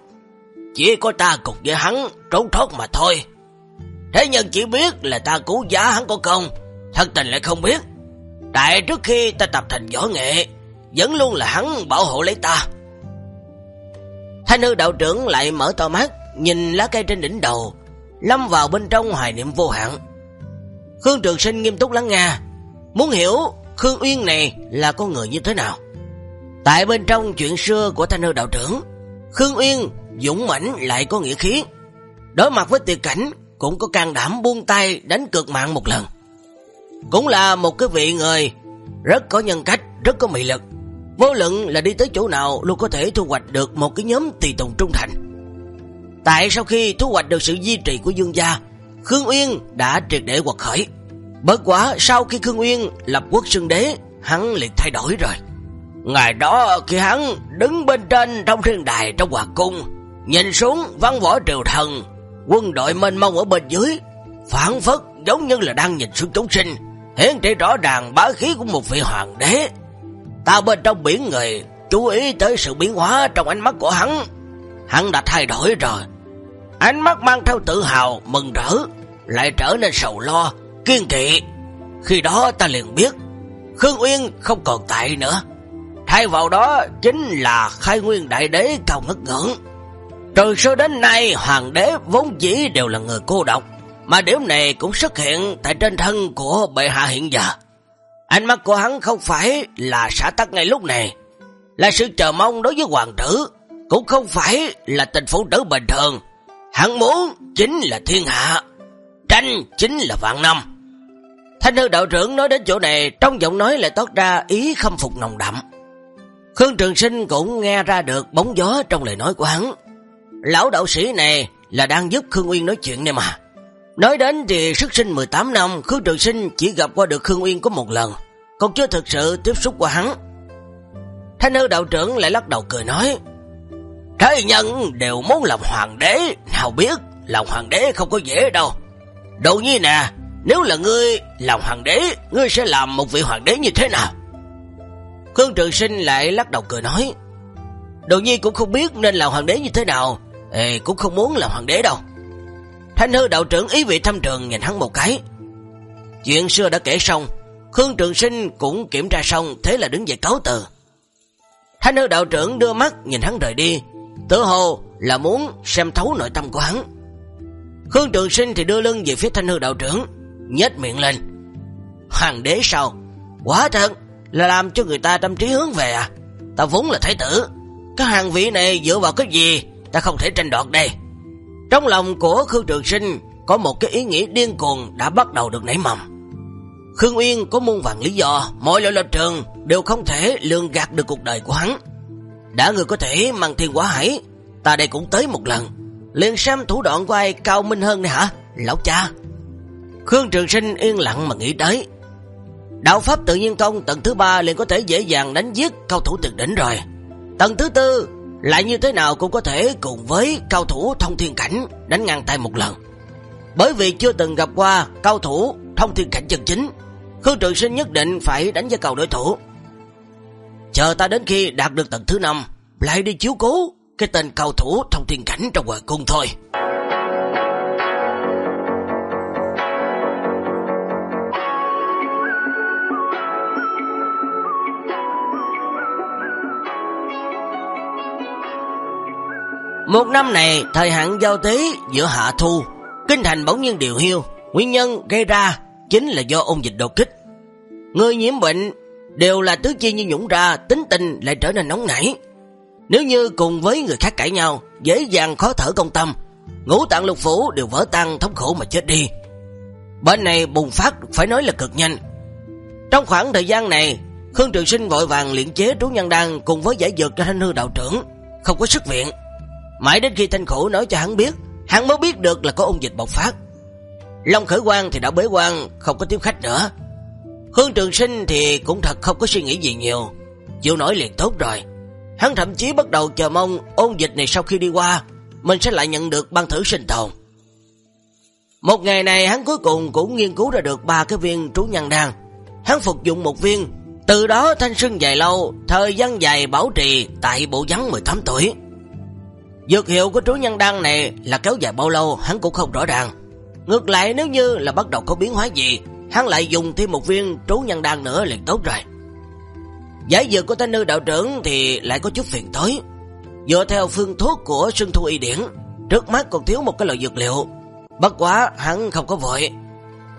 Chỉ có ta cùng với hắn trốn thoát mà thôi. Thế nhân chỉ biết là ta cứu giá hắn có công Thật tình lại không biết. Tại trước khi ta tập thành võ nghệ, Vẫn luôn là hắn bảo hộ lấy ta. Thanh hư đạo trưởng lại mở to mắt, Nhìn lá cây trên đỉnh đầu, Lâm vào bên trong hoài niệm vô hạn. Khương Trường Sinh nghiêm túc lắng nghe, Muốn hiểu Khương Uyên này là con người như thế nào. Tại bên trong chuyện xưa của Thanh hư đạo trưởng, Khương Uyên dũng mãnh lại có nghĩa khí. Đối mặt với tuyệt cảnh, Cũng có can đảm buông tay đánh cược mạng một lần cũng là một cái vị người rất có nhân cách, rất có mị lực. Vô luận là đi tới chỗ nào luôn có thể thu hoạch được một cái nhóm tùy tùng trung thành. Tại sau khi thu hoạch được sự duy trì của dương gia, Khương Uyên đã triệt để quật khởi. Bất quá sau khi Khương Uyên lập quốc xưng đế, hắn liền thay đổi rồi. Ngày đó khi hắn đứng bên trên trong thiên đài trong hòa cung, nhìn xuống văn võ triều thần, quân đội mênh mông ở bên dưới, phản phất giống như là đang nhìn xuống chúng sinh, hiển thị rõ ràng bá khí của một vị hoàng đế. Ta bên trong biển người chú ý tới sự biến hóa trong ánh mắt của hắn. Hắn đã thay đổi rồi. Ánh mắt mang theo tự hào, mừng rỡ, lại trở nên sầu lo, kiên kỵ. Khi đó ta liền biết, Khương Uyên không còn tại nữa. Thay vào đó chính là khai nguyên đại đế cao ngất ngưỡng. Từ xưa đến nay, hoàng đế vốn dĩ đều là người cô độc. Mà điểm này cũng xuất hiện tại trên thân của bệ hạ hiện giờ. Ánh mắt của hắn không phải là xã tắc ngay lúc này, là sự chờ mong đối với hoàng tử, cũng không phải là tình phụ tử bình thường. Hắn muốn chính là thiên hạ, tranh chính là vạn năm. Thanh hư đạo trưởng nói đến chỗ này, trong giọng nói lại toát ra ý khâm phục nồng đậm. Khương Trường Sinh cũng nghe ra được bóng gió trong lời nói của hắn. Lão đạo sĩ này là đang giúp Khương Uyên nói chuyện này mà. Nói đến thì sức sinh 18 năm, Khương Trường Sinh chỉ gặp qua được Khương Uyên có một lần. còn chưa thực sự tiếp xúc qua hắn. Thanh hư đạo trưởng lại lắc đầu cười nói, Thế nhân đều muốn làm hoàng đế, nào biết làm hoàng đế không có dễ đâu. Đồ nhi nè, nếu là ngươi làm hoàng đế, ngươi sẽ làm một vị hoàng đế như thế nào? Khương Trường Sinh lại lắc đầu cười nói, Đồ nhi cũng không biết nên làm hoàng đế như thế nào, Ê, cũng không muốn làm hoàng đế đâu. Thanh hư đạo trưởng ý vị thăm trường nhìn hắn một cái. Chuyện xưa đã kể xong, Khương Trường Sinh cũng kiểm tra xong, thế là đứng dậy cáo từ. Thanh hư đạo trưởng đưa mắt nhìn hắn rời đi, tự hồ là muốn xem thấu nội tâm của hắn. Khương Trường Sinh thì đưa lưng về phía thanh hư đạo trưởng, nhếch miệng lên. Hoàng đế sao? Quá thật, là làm cho người ta tâm trí hướng về à? Ta vốn là thái tử, cái hàng vị này dựa vào cái gì? Ta không thể tranh đoạt đây. Trong lòng của Khương Trường Sinh có một cái ý nghĩ điên cuồng đã bắt đầu được nảy mầm. Khương Uyên có muôn vàng lý do, mọi loại lập trường đều không thể lường gạt được cuộc đời của hắn. Đã người có thể mang thiên quả hải, ta đây cũng tới một lần. liền xem thủ đoạn của ai cao minh hơn này hả, lão cha. Khương Trường Sinh yên lặng mà nghĩ tới. Đạo Pháp tự nhiên công tầng thứ ba liền có thể dễ dàng đánh giết cao thủ tuyệt đỉnh rồi. Tầng thứ tư lại như thế nào cũng có thể cùng với cao thủ thông thiên cảnh đánh ngang tay một lần. Bởi vì chưa từng gặp qua cao thủ thông thiên cảnh chân chính, Khương Trường Sinh nhất định phải đánh với cầu đối thủ. Chờ ta đến khi đạt được tầng thứ 5, lại đi chiếu cố cái tên cao thủ thông thiên cảnh trong hoàng cung thôi. Một năm này, thời hạn giao tế giữa hạ thu, kinh thành bỗng nhiên điều hiu, nguyên nhân gây ra chính là do ôn dịch đột kích. Người nhiễm bệnh đều là tứ chi như nhũng ra, tính tình lại trở nên nóng nảy. Nếu như cùng với người khác cãi nhau, dễ dàng khó thở công tâm, ngũ tạng lục phủ đều vỡ tan thống khổ mà chết đi. Bệnh này bùng phát phải nói là cực nhanh. Trong khoảng thời gian này, Khương Trường Sinh vội vàng luyện chế trú nhân đan cùng với giải dược cho thanh hư đạo trưởng, không có sức viện. Mãi đến khi thanh khổ nói cho hắn biết, hắn mới biết được là có ôn dịch bộc phát. Long khởi quan thì đã bế quan, không có tiếp khách nữa. Hương Trường Sinh thì cũng thật không có suy nghĩ gì nhiều, chịu nổi liền tốt rồi. Hắn thậm chí bắt đầu chờ mong ôn dịch này sau khi đi qua, mình sẽ lại nhận được băng thử sinh tồn. Một ngày này hắn cuối cùng cũng nghiên cứu ra được ba cái viên trú nhân đan. Hắn phục dụng một viên, từ đó thanh sưng dài lâu, thời gian dài bảo trì tại bộ dáng 18 tuổi. Dược hiệu của trú nhân đan này là kéo dài bao lâu hắn cũng không rõ ràng. Ngược lại nếu như là bắt đầu có biến hóa gì, hắn lại dùng thêm một viên trú nhân đan nữa liền tốt rồi. Giải dược của thanh nữ đạo trưởng thì lại có chút phiền tối. Dựa theo phương thuốc của Sưng Thu Y Điển, trước mắt còn thiếu một cái loại dược liệu. Bất quá hắn không có vội,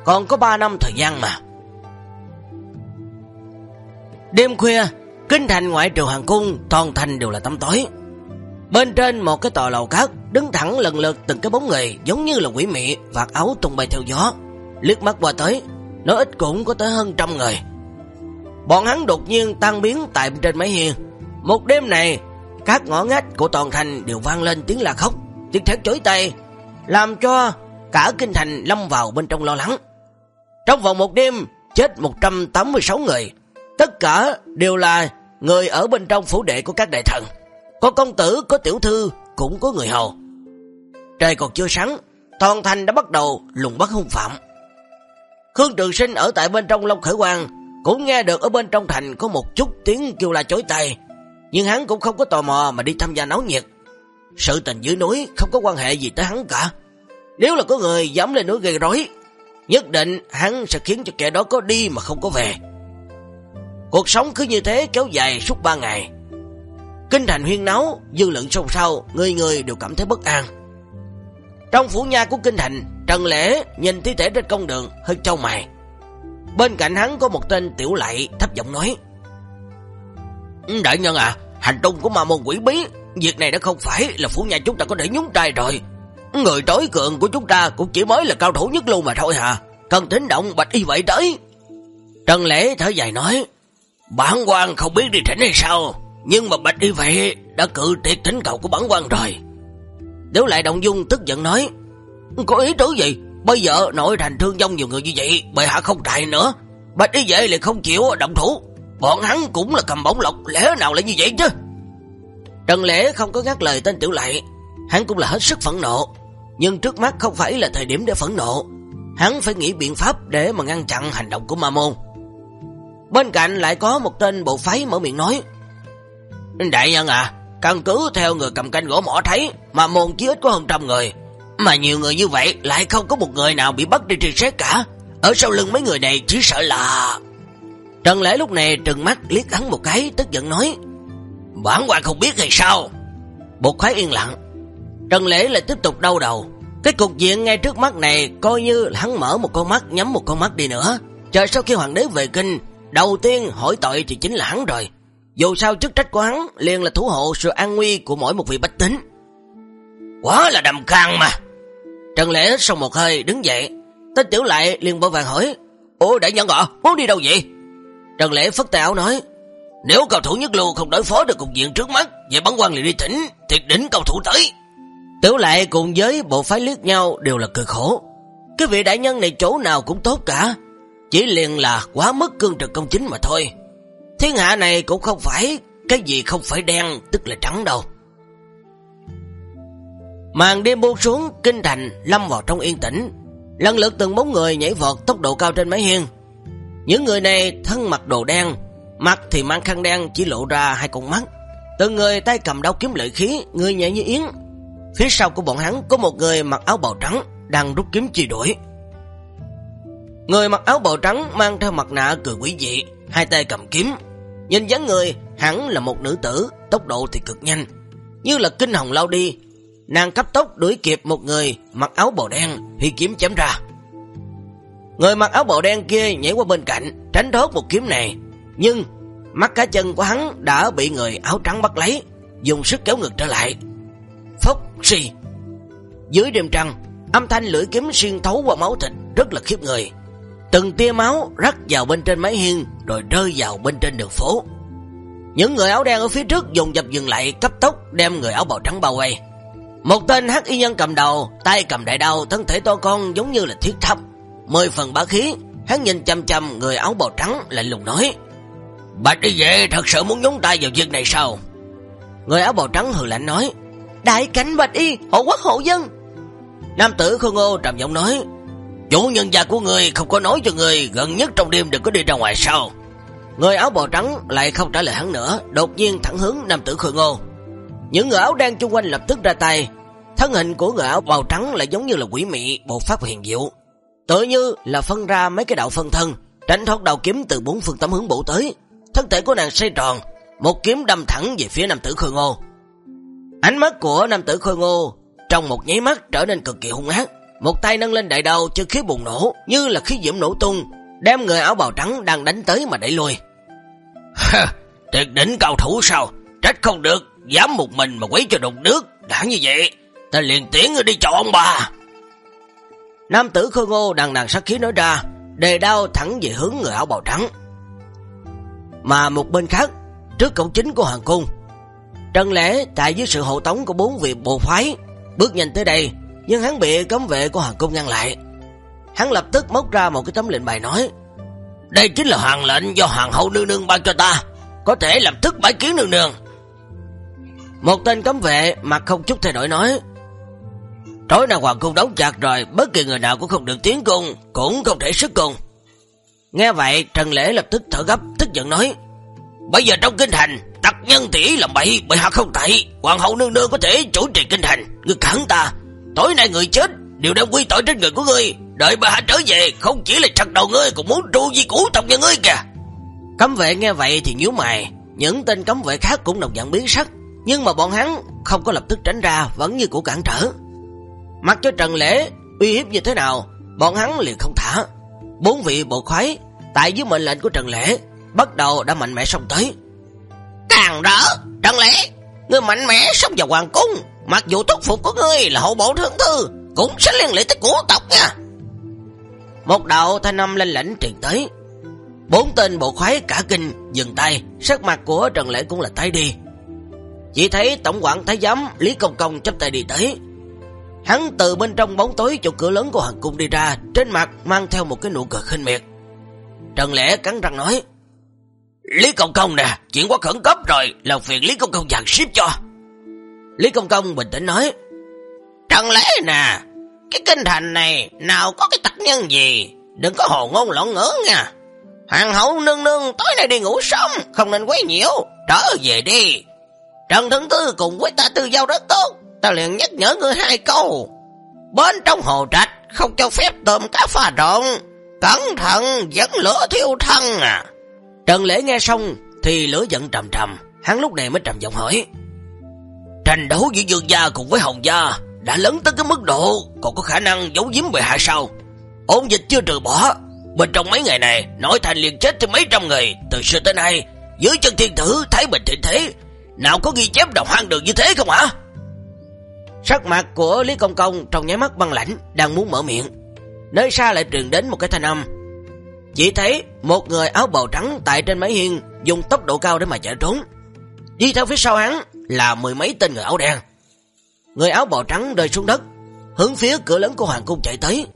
còn có 3 năm thời gian mà. Đêm khuya, kinh thành ngoại triều hàng cung, toàn thành đều là tăm tối. Bên trên một cái tòa lầu cát, đứng thẳng lần lượt từng cái bóng người giống như là quỷ mị, vạt áo tung bay theo gió. Liếc mắt qua tới, nó ít cũng có tới hơn trăm người. Bọn hắn đột nhiên tan biến tại trên mái hiên. Một đêm này, các ngõ ngách của toàn thành đều vang lên tiếng là khóc, tiếng thét chối tay, làm cho cả kinh thành lâm vào bên trong lo lắng. Trong vòng một đêm, chết 186 người, tất cả đều là người ở bên trong phủ đệ của các đại thần. Có công tử, có tiểu thư, cũng có người hầu. Trời còn chưa sáng, toàn thành đã bắt đầu lùng bắt hung phạm. Khương Trường Sinh ở tại bên trong Long Khởi Quang cũng nghe được ở bên trong thành có một chút tiếng kêu la chối tay, nhưng hắn cũng không có tò mò mà đi tham gia náo nhiệt. Sự tình dưới núi không có quan hệ gì tới hắn cả. Nếu là có người dám lên núi gây rối, nhất định hắn sẽ khiến cho kẻ đó có đi mà không có về. Cuộc sống cứ như thế kéo dài suốt ba ngày. Kinh thành huyên náo, dư luận sâu sâu, người người đều cảm thấy bất an. Trong phủ nha của kinh thành, Trần Lễ nhìn thi thể trên công đường, hơi trâu mày. Bên cạnh hắn có một tên tiểu lạy thấp giọng nói. Ừ, đại nhân à, hành tung của ma môn quỷ bí, việc này đã không phải là phủ nhà chúng ta có để nhúng tay rồi. Người tối cường của chúng ta cũng chỉ mới là cao thủ nhất luôn mà thôi hả, cần tính động bạch y vậy tới. Trần Lễ thở dài nói, bản quan không biết đi thỉnh hay sao, nhưng mà bạch y vệ đã cự tuyệt thỉnh cầu của bản quan rồi. Nếu lại động dung tức giận nói, có ý tứ gì? Bây giờ nội thành thương vong nhiều người như vậy, bệ hạ không trại nữa. Bạch y vệ lại không chịu động thủ. Bọn hắn cũng là cầm bổng lộc, lẽ nào lại như vậy chứ? Trần Lễ không có ngắt lời tên tiểu lại, hắn cũng là hết sức phẫn nộ. Nhưng trước mắt không phải là thời điểm để phẫn nộ, hắn phải nghĩ biện pháp để mà ngăn chặn hành động của ma môn. Bên cạnh lại có một tên bộ phái mở miệng nói, Đại nhân à, căn cứ theo người cầm canh gỗ mỏ thấy, mà môn chí ít có hơn trăm người, mà nhiều người như vậy lại không có một người nào bị bắt đi truy xét cả. Ở sau lưng mấy người này chỉ sợ là... Trần Lễ lúc này trừng mắt liếc hắn một cái, tức giận nói, Bản quan không biết hay sao? Bột khoái yên lặng. Trần Lễ lại tiếp tục đau đầu. Cái cục diện ngay trước mắt này coi như hắn mở một con mắt nhắm một con mắt đi nữa. Chờ sau khi hoàng đế về kinh, đầu tiên hỏi tội thì chính là hắn rồi. Dù sao chức trách của hắn liền là thủ hộ sự an nguy của mỗi một vị bách tính. Quá là đầm khang mà. Trần Lễ sau một hơi đứng dậy. Tên tiểu lại liền vội vàng hỏi. Ủa đại nhân ạ, muốn đi đâu vậy? Trần Lễ phất tay áo nói. Nếu cầu thủ nhất lưu không đối phó được cục diện trước mắt, vậy bắn quan liền đi thỉnh, thiệt đỉnh cầu thủ tới. Tiểu lại cùng với bộ phái liếc nhau đều là cực khổ. Cái vị đại nhân này chỗ nào cũng tốt cả, chỉ liền là quá mất cương trực công chính mà thôi. Thiên hạ này cũng không phải cái gì không phải đen, tức là trắng đâu. Màn đêm buông xuống, kinh thành lâm vào trong yên tĩnh. Lần lượt từng bốn người nhảy vọt tốc độ cao trên mái hiên. Những người này thân mặc đồ đen, Mặt thì mang khăn đen chỉ lộ ra hai con mắt. Từng người tay cầm đao kiếm lợi khí, người nhẹ như yến. Phía sau của bọn hắn có một người mặc áo bào trắng đang rút kiếm truy đuổi. Người mặc áo bào trắng mang theo mặt nạ cười quỷ dị, hai tay cầm kiếm. Nhìn dáng người, hẳn là một nữ tử, tốc độ thì cực nhanh. Như là kinh hồng lao đi, nàng cấp tốc đuổi kịp một người mặc áo bào đen, huy kiếm chém ra. Người mặc áo bào đen kia nhảy qua bên cạnh, tránh thoát một kiếm này, nhưng mắt cá chân của hắn đã bị người áo trắng bắt lấy, dùng sức kéo ngược trở lại. Phốc xì. Dưới đêm trăng, âm thanh lưỡi kiếm xuyên thấu qua máu thịt rất là khiếp người. Từng tia máu rắc vào bên trên mái hiên rồi rơi vào bên trên đường phố. Những người áo đen ở phía trước dùng dập dừng lại cấp tốc đem người áo bào trắng bao quay Một tên hắc y nhân cầm đầu, tay cầm đại đao, thân thể to con giống như là thiết thấp. Mười phần bá khí, hắn nhìn chăm chăm người áo bào trắng lạnh lùng nói: Bạch đi về thật sự muốn nhúng tay vào việc này sao? Người áo bào trắng hừ lạnh nói. Đại cảnh Bạch Y, hộ quốc hộ dân. Nam tử khôn Ngô trầm giọng nói. Chủ nhân gia của người không có nói cho người gần nhất trong đêm đừng có đi ra ngoài sao? Người áo bào trắng lại không trả lời hắn nữa, đột nhiên thẳng hướng Nam tử khôi Ngô. Những người áo đen chung quanh lập tức ra tay. Thân hình của người áo bào trắng lại giống như là quỷ mị bộ pháp hiền diệu. Tự như là phân ra mấy cái đạo phân thân, tránh thoát đầu kiếm từ bốn phương tám hướng bổ tới thân thể của nàng xoay tròn, một kiếm đâm thẳng về phía nam tử Khôi Ngô. Ánh mắt của nam tử Khôi Ngô trong một nháy mắt trở nên cực kỳ hung ác, một tay nâng lên đại đầu chân khí bùng nổ, như là khí diễm nổ tung, đem người áo bào trắng đang đánh tới mà đẩy lui. Tuyệt đỉnh cao thủ sao? Trách không được, dám một mình mà quấy cho đục nước, đã như vậy, ta liền tiến đi cho ông bà. Nam tử Khôi Ngô đằng đằng sát khí nói ra, đề đao thẳng về hướng người áo bào trắng. Mà một bên khác, trước cổng chính của Hoàng Cung, Trần Lễ tại dưới sự hộ tống của bốn vị bộ phái, bước nhanh tới đây, nhưng hắn bị cấm vệ của Hoàng Cung ngăn lại. Hắn lập tức móc ra một cái tấm lệnh bài nói, Đây chính là hoàng lệnh do Hoàng hậu nương nương ban cho ta, có thể lập tức bãi kiến nương nương. Một tên cấm vệ mặt không chút thay đổi nói, Tối nay Hoàng Cung đóng chặt rồi, bất kỳ người nào cũng không được tiến cung, cũng không thể sức cung. Nghe vậy, Trần Lễ lập tức thở gấp, tức giận nói. Bây giờ trong kinh thành, tặc nhân tỷ làm bậy, bởi hạ không tại Hoàng hậu nương nương có thể chủ trì kinh thành. Ngươi cản ta, tối nay người chết, đều đang quy tội trên người của ngươi. Đợi bà hạ trở về, không chỉ là chặt đầu ngươi, còn muốn tru di củ tộc nhà ngươi kìa. Cấm vệ nghe vậy thì nhíu mày, những tên cấm vệ khác cũng đồng dạng biến sắc. Nhưng mà bọn hắn không có lập tức tránh ra, vẫn như cũ cản trở. Mặc cho Trần Lễ uy hiếp như thế nào, bọn hắn liền không thả. Bốn vị bộ khoái, tại dưới mệnh lệnh của Trần Lễ, bắt đầu đã mạnh mẽ xông tới. Càng rỡ, Trần Lễ, ngươi mạnh mẽ xông vào hoàng cung, mặc dù tốt phục của ngươi là hậu bộ thương thư, cũng sẽ liên lệ tới của tộc nha. Một đạo thanh âm lên lãnh truyền tới. Bốn tên bộ khoái cả kinh, dừng tay, sắc mặt của Trần Lễ cũng là tay đi. Chỉ thấy tổng quản thái giám Lý Công Công chấp tay đi tới, Hắn từ bên trong bóng tối chỗ cửa lớn của hoàng cung đi ra, trên mặt mang theo một cái nụ cười khinh miệt. Trần lễ cắn răng nói. Lý Công Công nè, chuyện quá khẩn cấp rồi, làm phiền Lý Công Công dàn ship cho. Lý Công Công bình tĩnh nói. Trần Lẽ nè, cái kinh thành này nào có cái tặc nhân gì, đừng có hồ ngôn lộn ngữ nha. Hoàng hậu nương nương tối nay đi ngủ sớm, không nên quấy nhiễu, trở về đi. Trần Thượng Tư cùng với ta tư giao rất tốt, ta liền nhắc nhở ngươi hai câu. Bên trong hồ trạch, không cho phép tôm cá pha trộn, cẩn thận dẫn lửa thiêu thân à. Trần Lễ nghe xong thì lửa giận trầm trầm, hắn lúc này mới trầm giọng hỏi. Tranh đấu giữa dương gia cùng với hồng gia đã lớn tới cái mức độ còn có khả năng giấu giếm bệ hạ sao? Ôn dịch chưa trừ bỏ, bên trong mấy ngày này nói thành liền chết trên mấy trăm người, từ xưa tới nay dưới chân thiên tử thấy bình thịnh thế, nào có ghi chép đồng hoang đường như thế không hả? Sắc mặt của Lý Công Công trong nháy mắt băng lãnh, đang muốn mở miệng. Nơi xa lại truyền đến một cái thanh âm. Chỉ thấy một người áo bào trắng tại trên máy hiên dùng tốc độ cao để mà chạy trốn. Đi theo phía sau hắn là mười mấy tên người áo đen. Người áo bào trắng rơi xuống đất, hướng phía cửa lớn của hoàng cung chạy tới.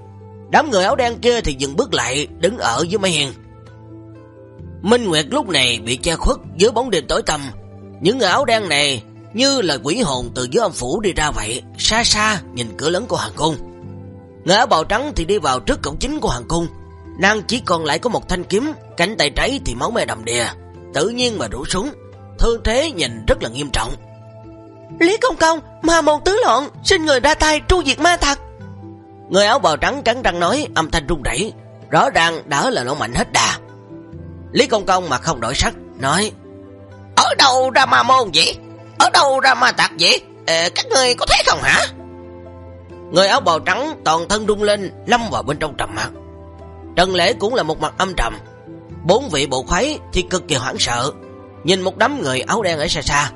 Đám người áo đen kia thì dừng bước lại, đứng ở dưới mái hiên. Minh Nguyệt lúc này bị che khuất dưới bóng đêm tối tăm. Những người áo đen này như là quỷ hồn từ dưới âm phủ đi ra vậy, xa xa nhìn cửa lớn của hoàng cung. Người áo bào trắng thì đi vào trước cổng chính của hoàng cung. Nàng chỉ còn lại có một thanh kiếm, cánh tay trái thì máu me đầm đìa, tự nhiên mà rủ xuống. Thương thế nhìn rất là nghiêm trọng. Lý Công Công, ma môn tứ loạn, xin người ra tay tru diệt ma thật. Người áo bào trắng cắn răng nói, âm thanh rung rẩy, rõ ràng đã là nổ mạnh hết đà. Lý Công Công mà không đổi sắc, nói, Ở đâu ra ma môn vậy? Ở đâu ra ma tạc vậy? Ờ, các người có thấy không hả? Người áo bào trắng toàn thân rung lên, lâm vào bên trong trầm mặt. Trần Lễ cũng là một mặt âm trầm. Bốn vị bộ khoái thì cực kỳ hoảng sợ, nhìn một đám người áo đen ở xa xa.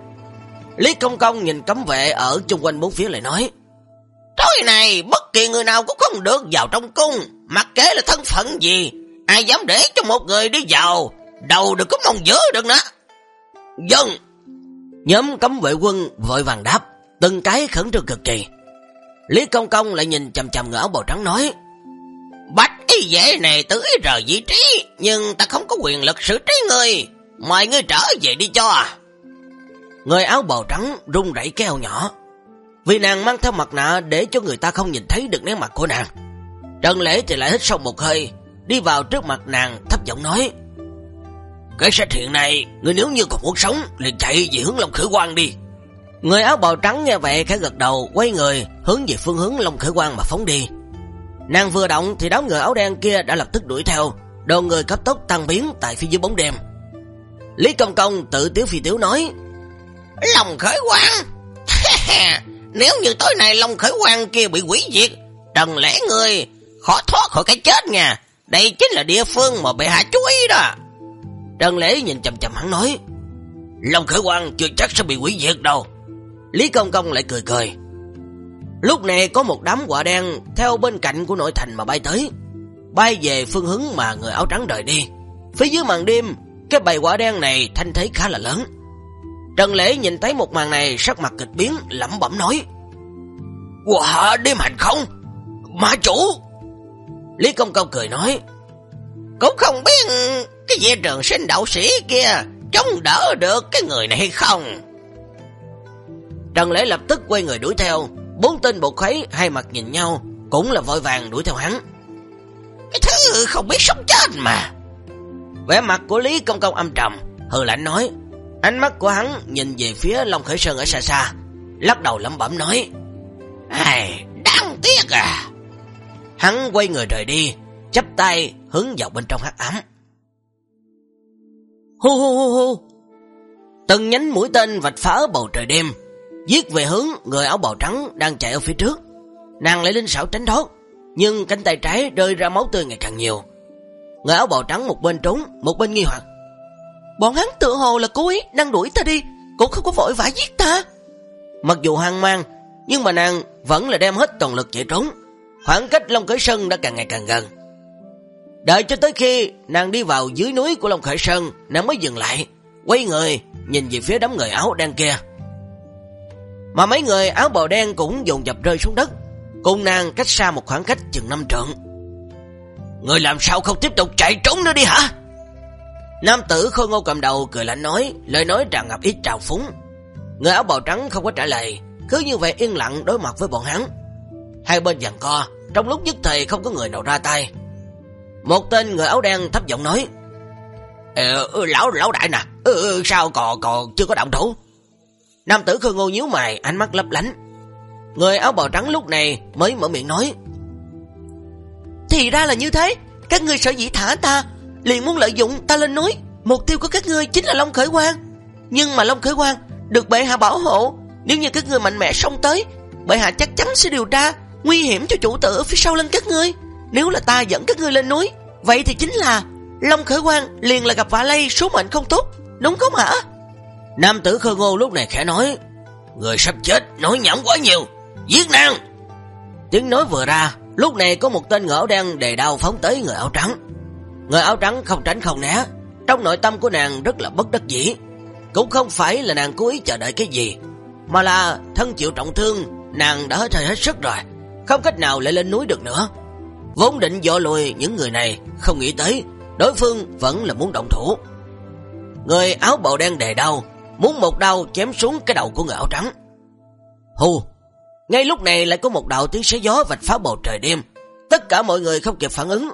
Lý Công Công nhìn cấm vệ ở chung quanh bốn phía lại nói, Tối này bất kỳ người nào cũng không được vào trong cung, mặc kệ là thân phận gì, ai dám để cho một người đi vào, đầu được có mong giữa được nữa. Dân! Nhóm cấm vệ quân vội vàng đáp, từng cái khẩn trương cực kỳ. Lý Công Công lại nhìn chầm chầm người áo bào trắng nói, Bạch y dễ này tự ý rời vị trí, nhưng ta không có quyền lực xử trí người, mời ngươi trở về đi cho. à Người áo bào trắng rung rảy keo nhỏ, vì nàng mang theo mặt nạ để cho người ta không nhìn thấy được nét mặt của nàng. Trần Lễ thì lại hít sâu một hơi, đi vào trước mặt nàng thấp giọng nói, Cái sách hiện này, người nếu như còn muốn sống, liền chạy về hướng Long Khởi Quang đi. Người áo bào trắng nghe vậy khẽ gật đầu, quay người, hướng về phương hướng Long Khởi Quang mà phóng đi. Nàng vừa động thì đám người áo đen kia đã lập tức đuổi theo, đồ người cấp tốc tăng biến tại phía dưới bóng đêm. Lý Công Công tự tiếu phi tiếu nói, Long Khởi Quang! Nếu như tối nay Long Khởi Quang kia bị quỷ diệt, trần lẽ người khó thoát khỏi cái chết nha. Đây chính là địa phương mà bị hạ chú ý đó. Trần Lễ nhìn chầm chầm hắn nói, Long Khởi Quang chưa chắc sẽ bị quỷ diệt đâu. Lý Công Công lại cười cười. Lúc này có một đám quả đen theo bên cạnh của nội thành mà bay tới. Bay về phương hướng mà người áo trắng rời đi. Phía dưới màn đêm, cái bầy quả đen này thanh thế khá là lớn. Trần Lễ nhìn thấy một màn này sắc mặt kịch biến, lẩm bẩm nói. Quả đêm hành không? ma chủ! Lý Công Công cười nói. Cũng không biết cái vệ trường sinh đạo sĩ kia chống đỡ được cái người này hay không? Trần Lễ lập tức quay người đuổi theo. Bốn tên bộ khuấy hai mặt nhìn nhau, cũng là vội vàng đuổi theo hắn. Cái thứ không biết sống chết mà. Vẻ mặt của Lý Công Công âm trầm, Hừ lạnh nói. Ánh mắt của hắn nhìn về phía Long Khởi Sơn ở xa xa, lắc đầu lẩm bẩm nói. Ai, đáng tiếc à. Hắn quay người rời đi, chắp tay hướng vào bên trong hắc ám. Hu hu hu hu. Từng nhánh mũi tên vạch phá bầu trời đêm, giết về hướng người áo bào trắng đang chạy ở phía trước. Nàng lại linh xảo tránh thoát, nhưng cánh tay trái rơi ra máu tươi ngày càng nhiều. Người áo bào trắng một bên trốn, một bên nghi hoặc. Bọn hắn tự hồ là cố ý đang đuổi ta đi, cũng không có vội vã giết ta. Mặc dù hoang mang, nhưng mà nàng vẫn là đem hết toàn lực chạy trốn. Khoảng cách Long Khởi Sơn đã càng ngày càng gần. Đợi cho tới khi nàng đi vào dưới núi của Long Khởi Sơn, nàng mới dừng lại, quay người, nhìn về phía đám người áo đen kia. Mà mấy người áo bào đen cũng dồn dập rơi xuống đất, cùng nàng cách xa một khoảng cách chừng năm trượng. Người làm sao không tiếp tục chạy trốn nữa đi hả? Nam tử khôi ngô cầm đầu cười lạnh nói, lời nói tràn ngập ít trào phúng. Người áo bào trắng không có trả lời, cứ như vậy yên lặng đối mặt với bọn hắn. Hai bên dàn co, trong lúc nhất thời không có người nào ra tay. Một tên người áo đen thấp giọng nói, Ờ, ừ, lão lão đại nè, ừ, ừ sao còn còn chưa có động thủ? Nam tử khôi ngô nhíu mày, ánh mắt lấp lánh. Người áo bào trắng lúc này mới mở miệng nói, thì ra là như thế, các ngươi sợ dĩ thả ta, liền muốn lợi dụng ta lên núi. Mục tiêu của các ngươi chính là Long Khởi Quang. Nhưng mà Long Khởi Quang được bệ hạ bảo hộ, nếu như các ngươi mạnh mẽ xông tới, bệ hạ chắc chắn sẽ điều tra, nguy hiểm cho chủ tử ở phía sau lưng các ngươi. Nếu là ta dẫn các ngươi lên núi, vậy thì chính là Long Khởi Quang liền là gặp vả lây số mệnh không tốt, đúng không hả? Nam tử khơ ngô lúc này khẽ nói, Người sắp chết, nói nhảm quá nhiều, giết nàng. Tiếng nói vừa ra, lúc này có một tên ngỡ đen đề đao phóng tới người áo trắng. Người áo trắng không tránh không né, trong nội tâm của nàng rất là bất đắc dĩ. Cũng không phải là nàng cố ý chờ đợi cái gì, mà là thân chịu trọng thương, nàng đã hết thời hết sức rồi, không cách nào lại lên núi được nữa. Vốn định dọ lùi những người này, không nghĩ tới, đối phương vẫn là muốn động thủ. Người áo bào đen đề đau, muốn một đau chém xuống cái đầu của người áo trắng. Hù! Ngay lúc này lại có một đạo tiếng xé gió vạch phá bầu trời đêm. Tất cả mọi người không kịp phản ứng.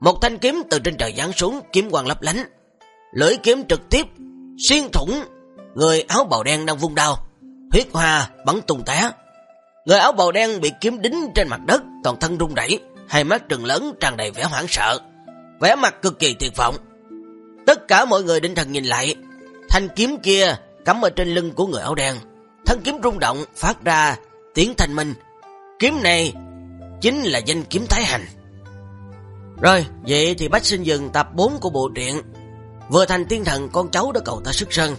Một thanh kiếm từ trên trời giáng xuống, kiếm quang lấp lánh. Lưỡi kiếm trực tiếp, xuyên thủng người áo bào đen đang vung đao. Huyết hoa bắn tung té. Người áo bào đen bị kiếm đính trên mặt đất, toàn thân rung rẩy, hai mắt trừng lớn tràn đầy vẻ hoảng sợ, vẻ mặt cực kỳ tuyệt vọng. Tất cả mọi người định thần nhìn lại, thanh kiếm kia cắm ở trên lưng của người áo đen, thân kiếm rung động phát ra tiếng thanh minh. Kiếm này chính là danh kiếm Thái Hành. Rồi, vậy thì Bách Sinh dừng tập 4 của bộ truyện Vừa thành tiên thần con cháu đã cầu ta sức sơn.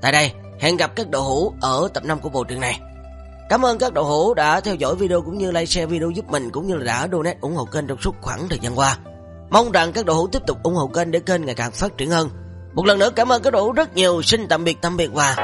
Tại đây, hẹn gặp các độ hữu ở tập 5 của bộ truyện này. Cảm ơn các độ hữu đã theo dõi video cũng như like share video giúp mình cũng như là đã donate ủng hộ kênh trong suốt khoảng thời gian qua. Mong rằng các độ hữu tiếp tục ủng hộ kênh để kênh ngày càng phát triển hơn. Một lần nữa cảm ơn các độ hữu rất nhiều. Xin tạm biệt tạm biệt và